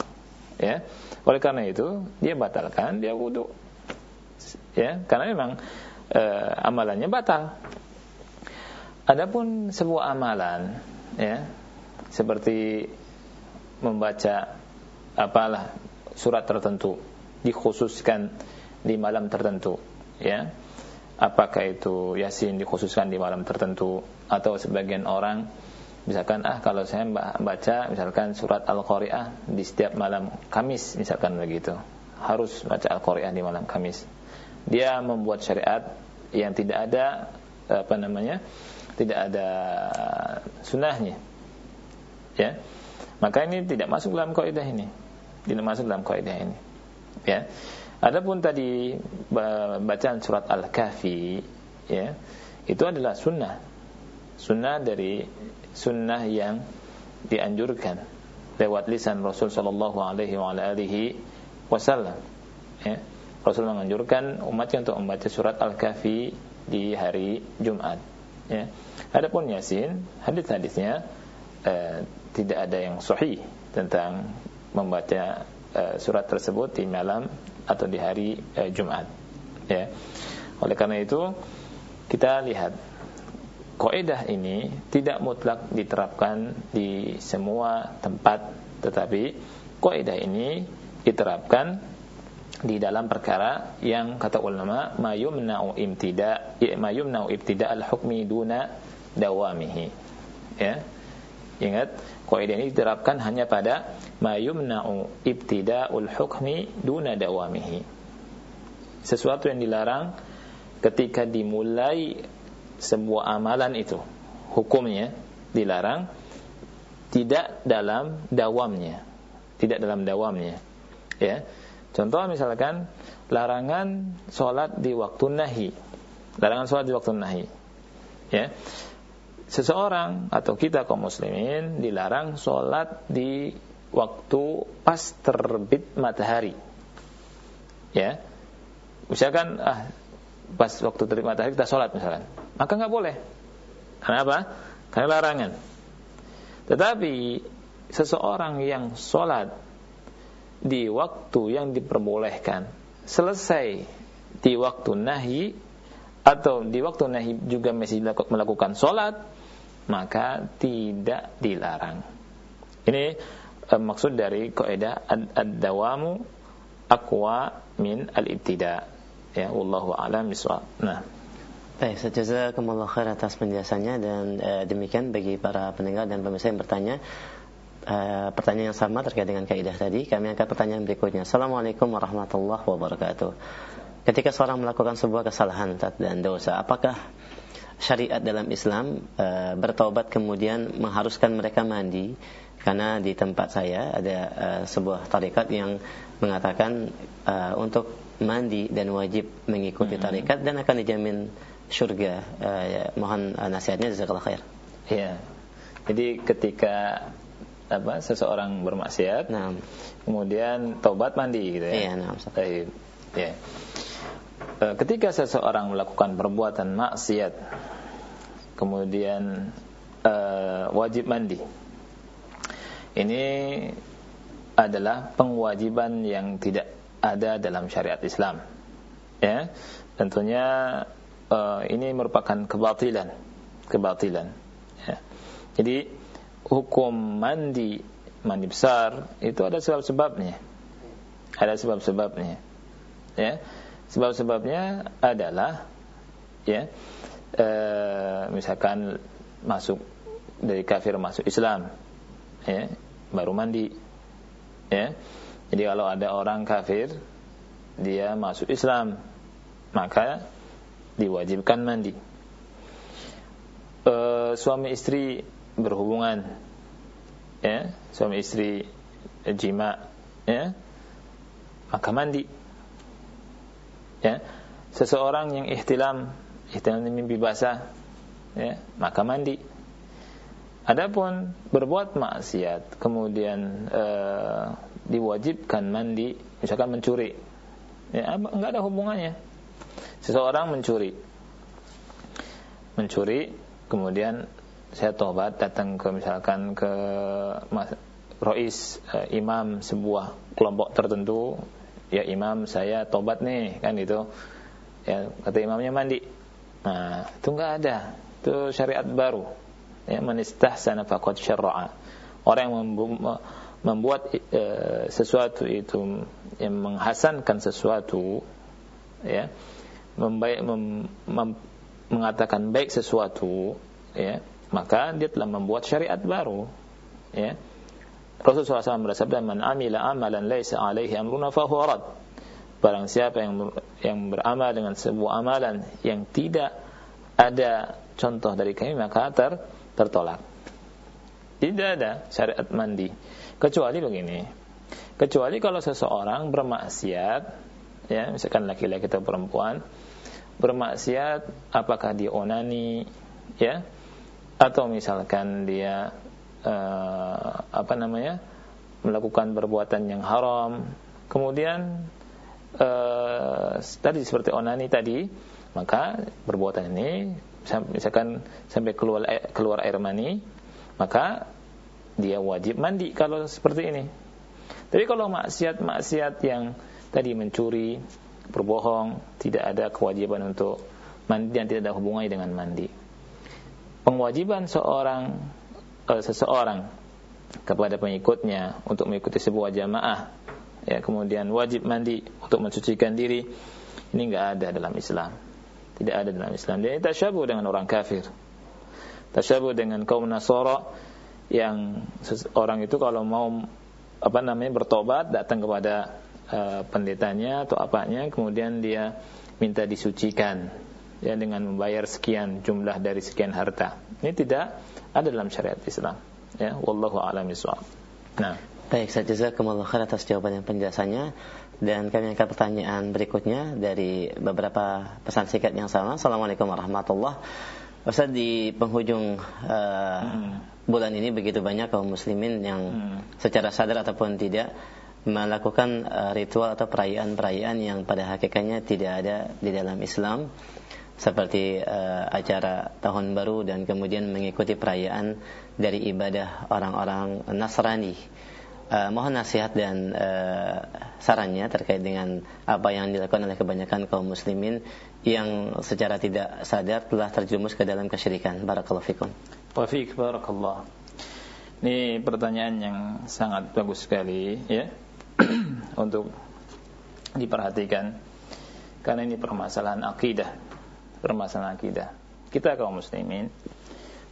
S1: Ya. Oleh karena itu, dia batalkan, dia wudu. Ya, karena memang e, amalannya batal. Adapun sebuah amalan ya seperti membaca apalah surat tertentu dikhususkan di malam tertentu ya. Apakah itu yasin dikhususkan di malam tertentu atau sebagian orang? Misalkan ah kalau saya baca misalkan surat al-qari'ah di setiap malam Kamis misalkan begitu. Harus baca al-qari'ah di malam Kamis. Dia membuat syariat yang tidak ada apa namanya tidak ada sunnahnya. Ya. Maka ini tidak masuk dalam kaidah ini. Tidak masuk dalam kaidah ini. Ya adapun tadi bacaan surat al-kahfi ya itu adalah sunnah. Sunnah dari sunnah yang dianjurkan lewat lisan Rasul sallallahu alaihi wa alihi wasallam ya. Rasul menganjurkan umatnya untuk membaca surat al-kahfi di hari Jumat ya. Adapun Yasin, hadis-hadisnya eh, tidak ada yang sahih tentang membaca eh, surat tersebut di malam atau di hari eh, Jumat. Ya. Oleh karena itu kita lihat kaidah ini tidak mutlak diterapkan di semua tempat, tetapi kaidah ini diterapkan di dalam perkara yang kata ulama mayumna'u imtida mayumna'u ibtida al-hukmi duna dawamihi. Ya. Ingat, kaidah ini diterapkan hanya pada mayumna'u ibtida'ul hukmi duna dawamihi. Sesuatu yang dilarang ketika dimulai sebuah amalan itu, hukumnya dilarang tidak dalam dawamnya, tidak dalam dawamnya. Ya. Contoh misalkan larangan sholat di waktu nahi, larangan sholat di waktu nahi. Ya, seseorang atau kita kaum muslimin dilarang sholat di waktu pas terbit matahari. Ya, misalkan ah pas waktu terbit matahari kita sholat misalkan, maka nggak boleh. Karena apa? Karena larangan. Tetapi seseorang yang sholat di waktu yang diperbolehkan selesai di waktu nahi atau di waktu nahi juga masih melakukan sholat maka tidak dilarang ini eh, maksud dari kaidah ad-dawamu aqwa min al-ibtida ya wallahu alam bisawab nah
S2: Baik, jazakumullah khair atas penjelasannya dan e, demikian bagi para pendengar dan pemirsa yang bertanya e, pertanyaan yang sama terkait dengan kaidah tadi. Kami angkat pertanyaan berikutnya. Assalamualaikum warahmatullahi wabarakatuh. Ketika seorang melakukan sebuah kesalahan dan dosa, apakah syariat dalam Islam e, bertobat kemudian mengharuskan mereka mandi? Karena di tempat saya ada e, sebuah tarikat yang mengatakan e, untuk mandi dan wajib mengikuti mm-hmm. tarikat dan akan dijamin surga. E, ya, mohon nasihatnya jazakallah khair.
S1: Iya. Jadi ketika apa seseorang bermaksiat, nah. kemudian tobat mandi gitu ya.
S2: Iya, nah,
S1: Ya. Eh, ketika seseorang melakukan perbuatan maksiat kemudian uh, wajib mandi. Ini adalah pengwajiban yang tidak ada dalam syariat Islam. Ya, tentunya uh, ini merupakan kebatilan, kebatilan. Ya. Jadi hukum mandi mandi besar itu ada sebab-sebabnya. Ada sebab-sebabnya. Ya. Sebab-sebabnya adalah ya e, misalkan masuk dari kafir masuk Islam ya baru mandi ya. Jadi kalau ada orang kafir dia masuk Islam maka diwajibkan mandi. E, suami istri berhubungan ya suami istri jima ya maka mandi ya. Seseorang yang ihtilam ihtilam mimpi basah ya maka mandi. Adapun berbuat maksiat kemudian uh, diwajibkan mandi misalkan mencuri ya enggak ada hubungannya. Seseorang mencuri mencuri kemudian saya tobat datang ke misalkan ke rois uh, imam sebuah kelompok tertentu ya imam saya tobat nih kan itu. Ya kata imamnya mandi. Nah itu enggak ada. Itu syariat baru. Ya manistahsana faqad syarra'a. Orang yang membuat e, sesuatu itu yang menghasankan sesuatu ya membaik, mem, mem, mengatakan baik sesuatu ya maka dia telah membuat syariat baru ya Rasulullah SAW bersabda man amila amalan laisa alaihi amruna fahuwa rad. Barang siapa yang yang beramal dengan sebuah amalan yang tidak ada contoh dari kami maka ter, tertolak. Tidak ada syariat mandi kecuali begini. Kecuali kalau seseorang bermaksiat ya, misalkan laki-laki atau perempuan bermaksiat apakah dia onani ya atau misalkan dia uh, apa namanya melakukan perbuatan yang haram. Kemudian uh, tadi seperti onani tadi maka perbuatan ini misalkan sampai keluar keluar air mani maka dia wajib mandi kalau seperti ini. Tapi kalau maksiat-maksiat yang tadi mencuri berbohong tidak ada kewajiban untuk mandi dan tidak ada hubungannya dengan mandi. Pengwajiban seorang seseorang kepada pengikutnya untuk mengikuti sebuah jamaah ya kemudian wajib mandi untuk mensucikan diri ini enggak ada dalam Islam. Tidak ada dalam Islam. Dia tasyabuh dengan orang kafir. Tasyabuh dengan kaum Nasara yang orang itu kalau mau apa namanya bertobat datang kepada uh, pendetanya atau apanya kemudian dia minta disucikan ya dengan membayar sekian jumlah dari sekian harta. Ini tidak ada dalam syariat Islam. Ya, wallahu a'lam.
S2: Nah, baik saya jazakumullah khair atas jawaban dan penjelasannya dan kami akan pertanyaan berikutnya dari beberapa pesan singkat yang sama. Assalamualaikum warahmatullahi Ustaz di penghujung uh, hmm. bulan ini begitu banyak kaum muslimin yang hmm. secara sadar ataupun tidak melakukan uh, ritual atau perayaan-perayaan yang pada hakikatnya tidak ada di dalam Islam seperti uh, acara tahun baru dan kemudian mengikuti perayaan dari ibadah orang-orang Nasrani. Uh, mohon nasihat dan uh, sarannya terkait dengan apa yang dilakukan oleh kebanyakan kaum muslimin yang secara tidak sadar telah terjerumus ke dalam kesyirikan. Barakallahu fikum.
S1: Wa barakallah. Ini pertanyaan yang sangat bagus sekali ya untuk diperhatikan karena ini permasalahan akidah permasalahan akidah. Kita kaum muslimin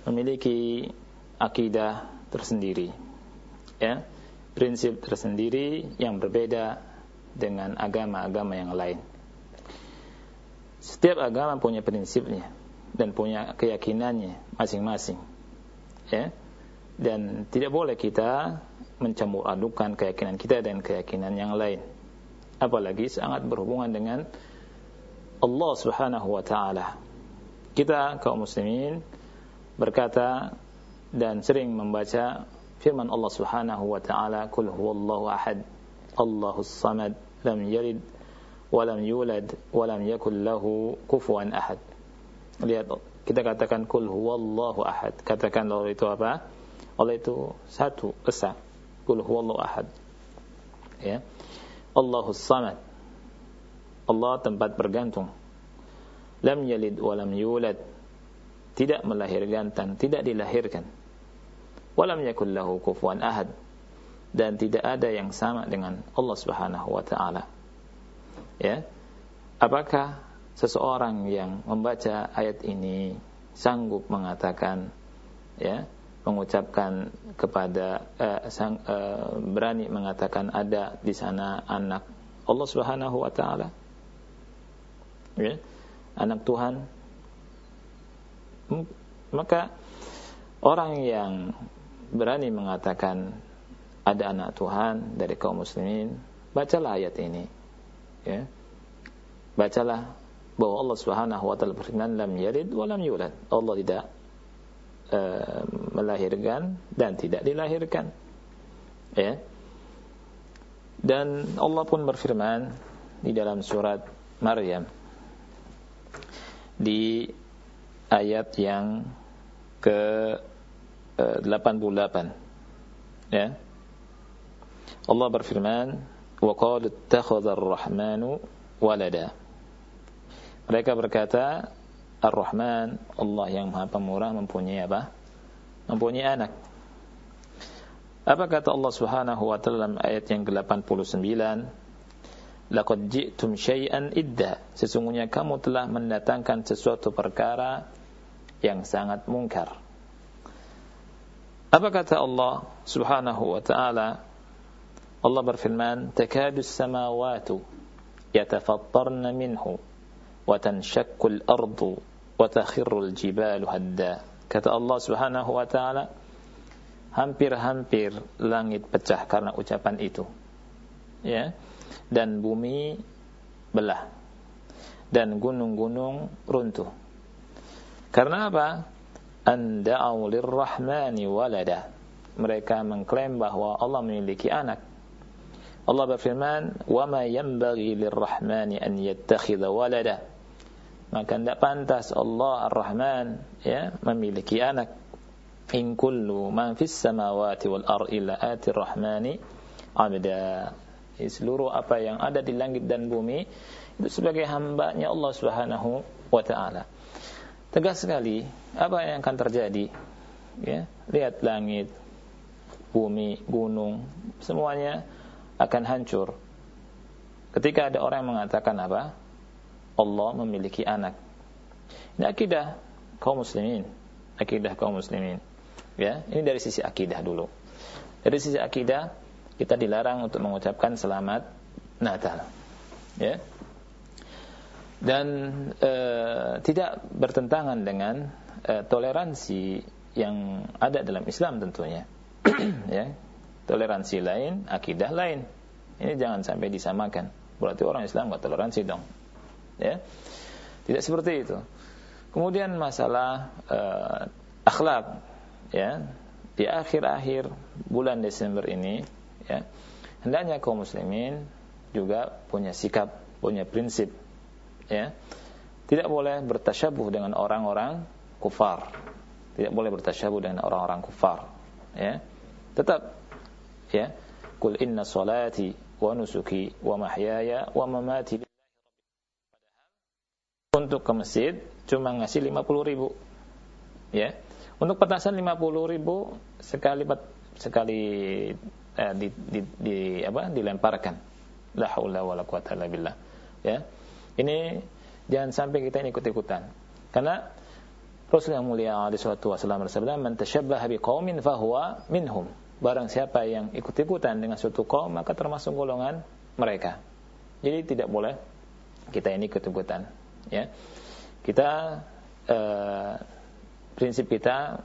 S1: memiliki akidah tersendiri. Ya, prinsip tersendiri yang berbeda dengan agama-agama yang lain. Setiap agama punya prinsipnya dan punya keyakinannya masing-masing. Ya. Dan tidak boleh kita mencampur adukan keyakinan kita dan keyakinan yang lain. Apalagi sangat berhubungan dengan Allah Subhanahu wa taala. Kita kaum muslimin berkata dan sering membaca firman Allah Subhanahu wa taala, "Qul huwallahu ahad, Allahus samad, lam yalid wa lam yulad wa lam yakul lahu kufuwan ahad." Lihat kita katakan kul huwallahu ahad. Katakan Allah itu apa? Allah itu satu, esa. Kul huwallahu ahad. Ya. Allahus samad. Allah tempat bergantung. Lam yalid wa lam yulad. Tidak melahirkan dan tidak dilahirkan. Walam yakul lahu kufuwan ahad. Dan tidak ada yang sama dengan Allah Subhanahu wa taala. Ya. Apakah seseorang yang membaca ayat ini sanggup mengatakan ya mengucapkan kepada uh, sang, uh, berani mengatakan ada di sana anak Allah Subhanahu wa taala ya. Anak Tuhan. Maka orang yang berani mengatakan ada anak Tuhan dari kaum muslimin bacalah ayat ini. Ya. Bacalah bahwa Allah Subhanahu wa taala berfirman lam yalid wa lam yulad. Allah tidak uh, melahirkan dan tidak dilahirkan. Ya. Dan Allah pun berfirman di dalam surat Maryam di ayat yang ke 88 ya. Allah berfirman wa qala ittakhadha ar-rahmanu walada. Mereka berkata Ar-Rahman Allah yang Maha Pemurah mempunyai apa? Mempunyai anak. Apa kata Allah Subhanahu wa taala dalam ayat yang ke-89 laqad ji'tum syai'an idda. Sesungguhnya kamu telah mendatangkan sesuatu perkara yang sangat mungkar. Apa kata Allah Subhanahu wa taala? Allah berfirman takadus samawati yatafattarna minhu wa tanshaqqu al-ardu wa takhirru al-jibalu hadda. Kata Allah Subhanahu wa taala hampir-hampir langit pecah karena ucapan itu. Ya dan bumi belah dan gunung-gunung runtuh. Karena apa? Anda'u lirrahmani walada. Mereka mengklaim bahwa Allah memiliki anak. Allah berfirman, "Wa ma yanbaghi lirrahmani an yattakhidha walada." Maka tidak pantas Allah Ar-Rahman ya memiliki anak. In kullu man fis samawati wal ardi illa ati rahmani abda seluruh apa yang ada di langit dan bumi itu sebagai hambanya Allah Subhanahu wa taala. Tegas sekali apa yang akan terjadi? Ya, lihat langit, bumi, gunung, semuanya akan hancur. Ketika ada orang yang mengatakan apa? Allah memiliki anak. Ini akidah kaum muslimin, akidah kaum muslimin. Ya, ini dari sisi akidah dulu. Dari sisi akidah kita dilarang untuk mengucapkan selamat Natal. Ya. Dan e, tidak bertentangan dengan e, toleransi yang ada dalam Islam tentunya. ya. Toleransi lain, akidah lain. Ini jangan sampai disamakan. Berarti orang Islam nggak toleransi dong. Ya. Tidak seperti itu. Kemudian masalah e, akhlak ya. Di akhir-akhir bulan Desember ini ya. Hendaknya kaum muslimin juga punya sikap punya prinsip ya. Tidak boleh bertasyabuh dengan orang-orang kufar. Tidak boleh bertasyabuh dengan orang-orang kufar ya. Tetap ya. Kul inna salati wa nusuki wa mahyaya wa mamati untuk ke masjid cuma ngasih 50 ribu ya. Untuk petasan 50 ribu sekali sekali eh, di, di, di apa dilemparkan. La haula wala quwata illa billah. Ya. Ini jangan sampai kita ini ikut-ikutan. Karena Rasul yang mulia alaihi salatu wasallam bersabda man tashabbaha biqaumin fahuwa minhum. Barang siapa yang ikut-ikutan dengan suatu kaum maka termasuk golongan mereka. Jadi tidak boleh kita ini ikut-ikutan. Ya. Kita uh, prinsip kita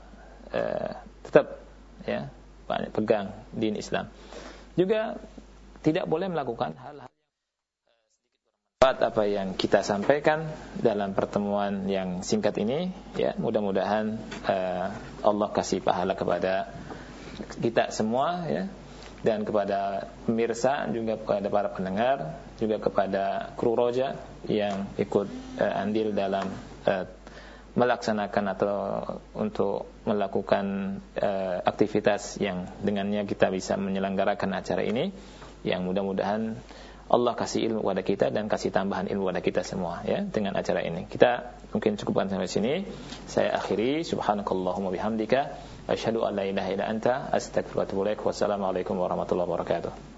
S1: uh, tetap ya pegang din Islam. Juga tidak boleh melakukan hal-hal sedikit apa yang kita sampaikan dalam pertemuan yang singkat ini ya mudah-mudahan uh, Allah kasih pahala kepada kita semua ya dan kepada pemirsa juga kepada para pendengar juga kepada kru roja yang ikut uh, andil dalam uh, melaksanakan atau untuk melakukan uh, aktivitas yang dengannya kita bisa menyelenggarakan acara ini yang mudah-mudahan Allah kasih ilmu kepada kita dan kasih tambahan ilmu kepada kita semua ya dengan acara ini. Kita mungkin cukupkan sampai sini. Saya akhiri subhanakallahumma bihamdika asyhadu an la ilaha illa anta astaghfiruka wa atubu ilaik. Wassalamualaikum warahmatullahi wabarakatuh.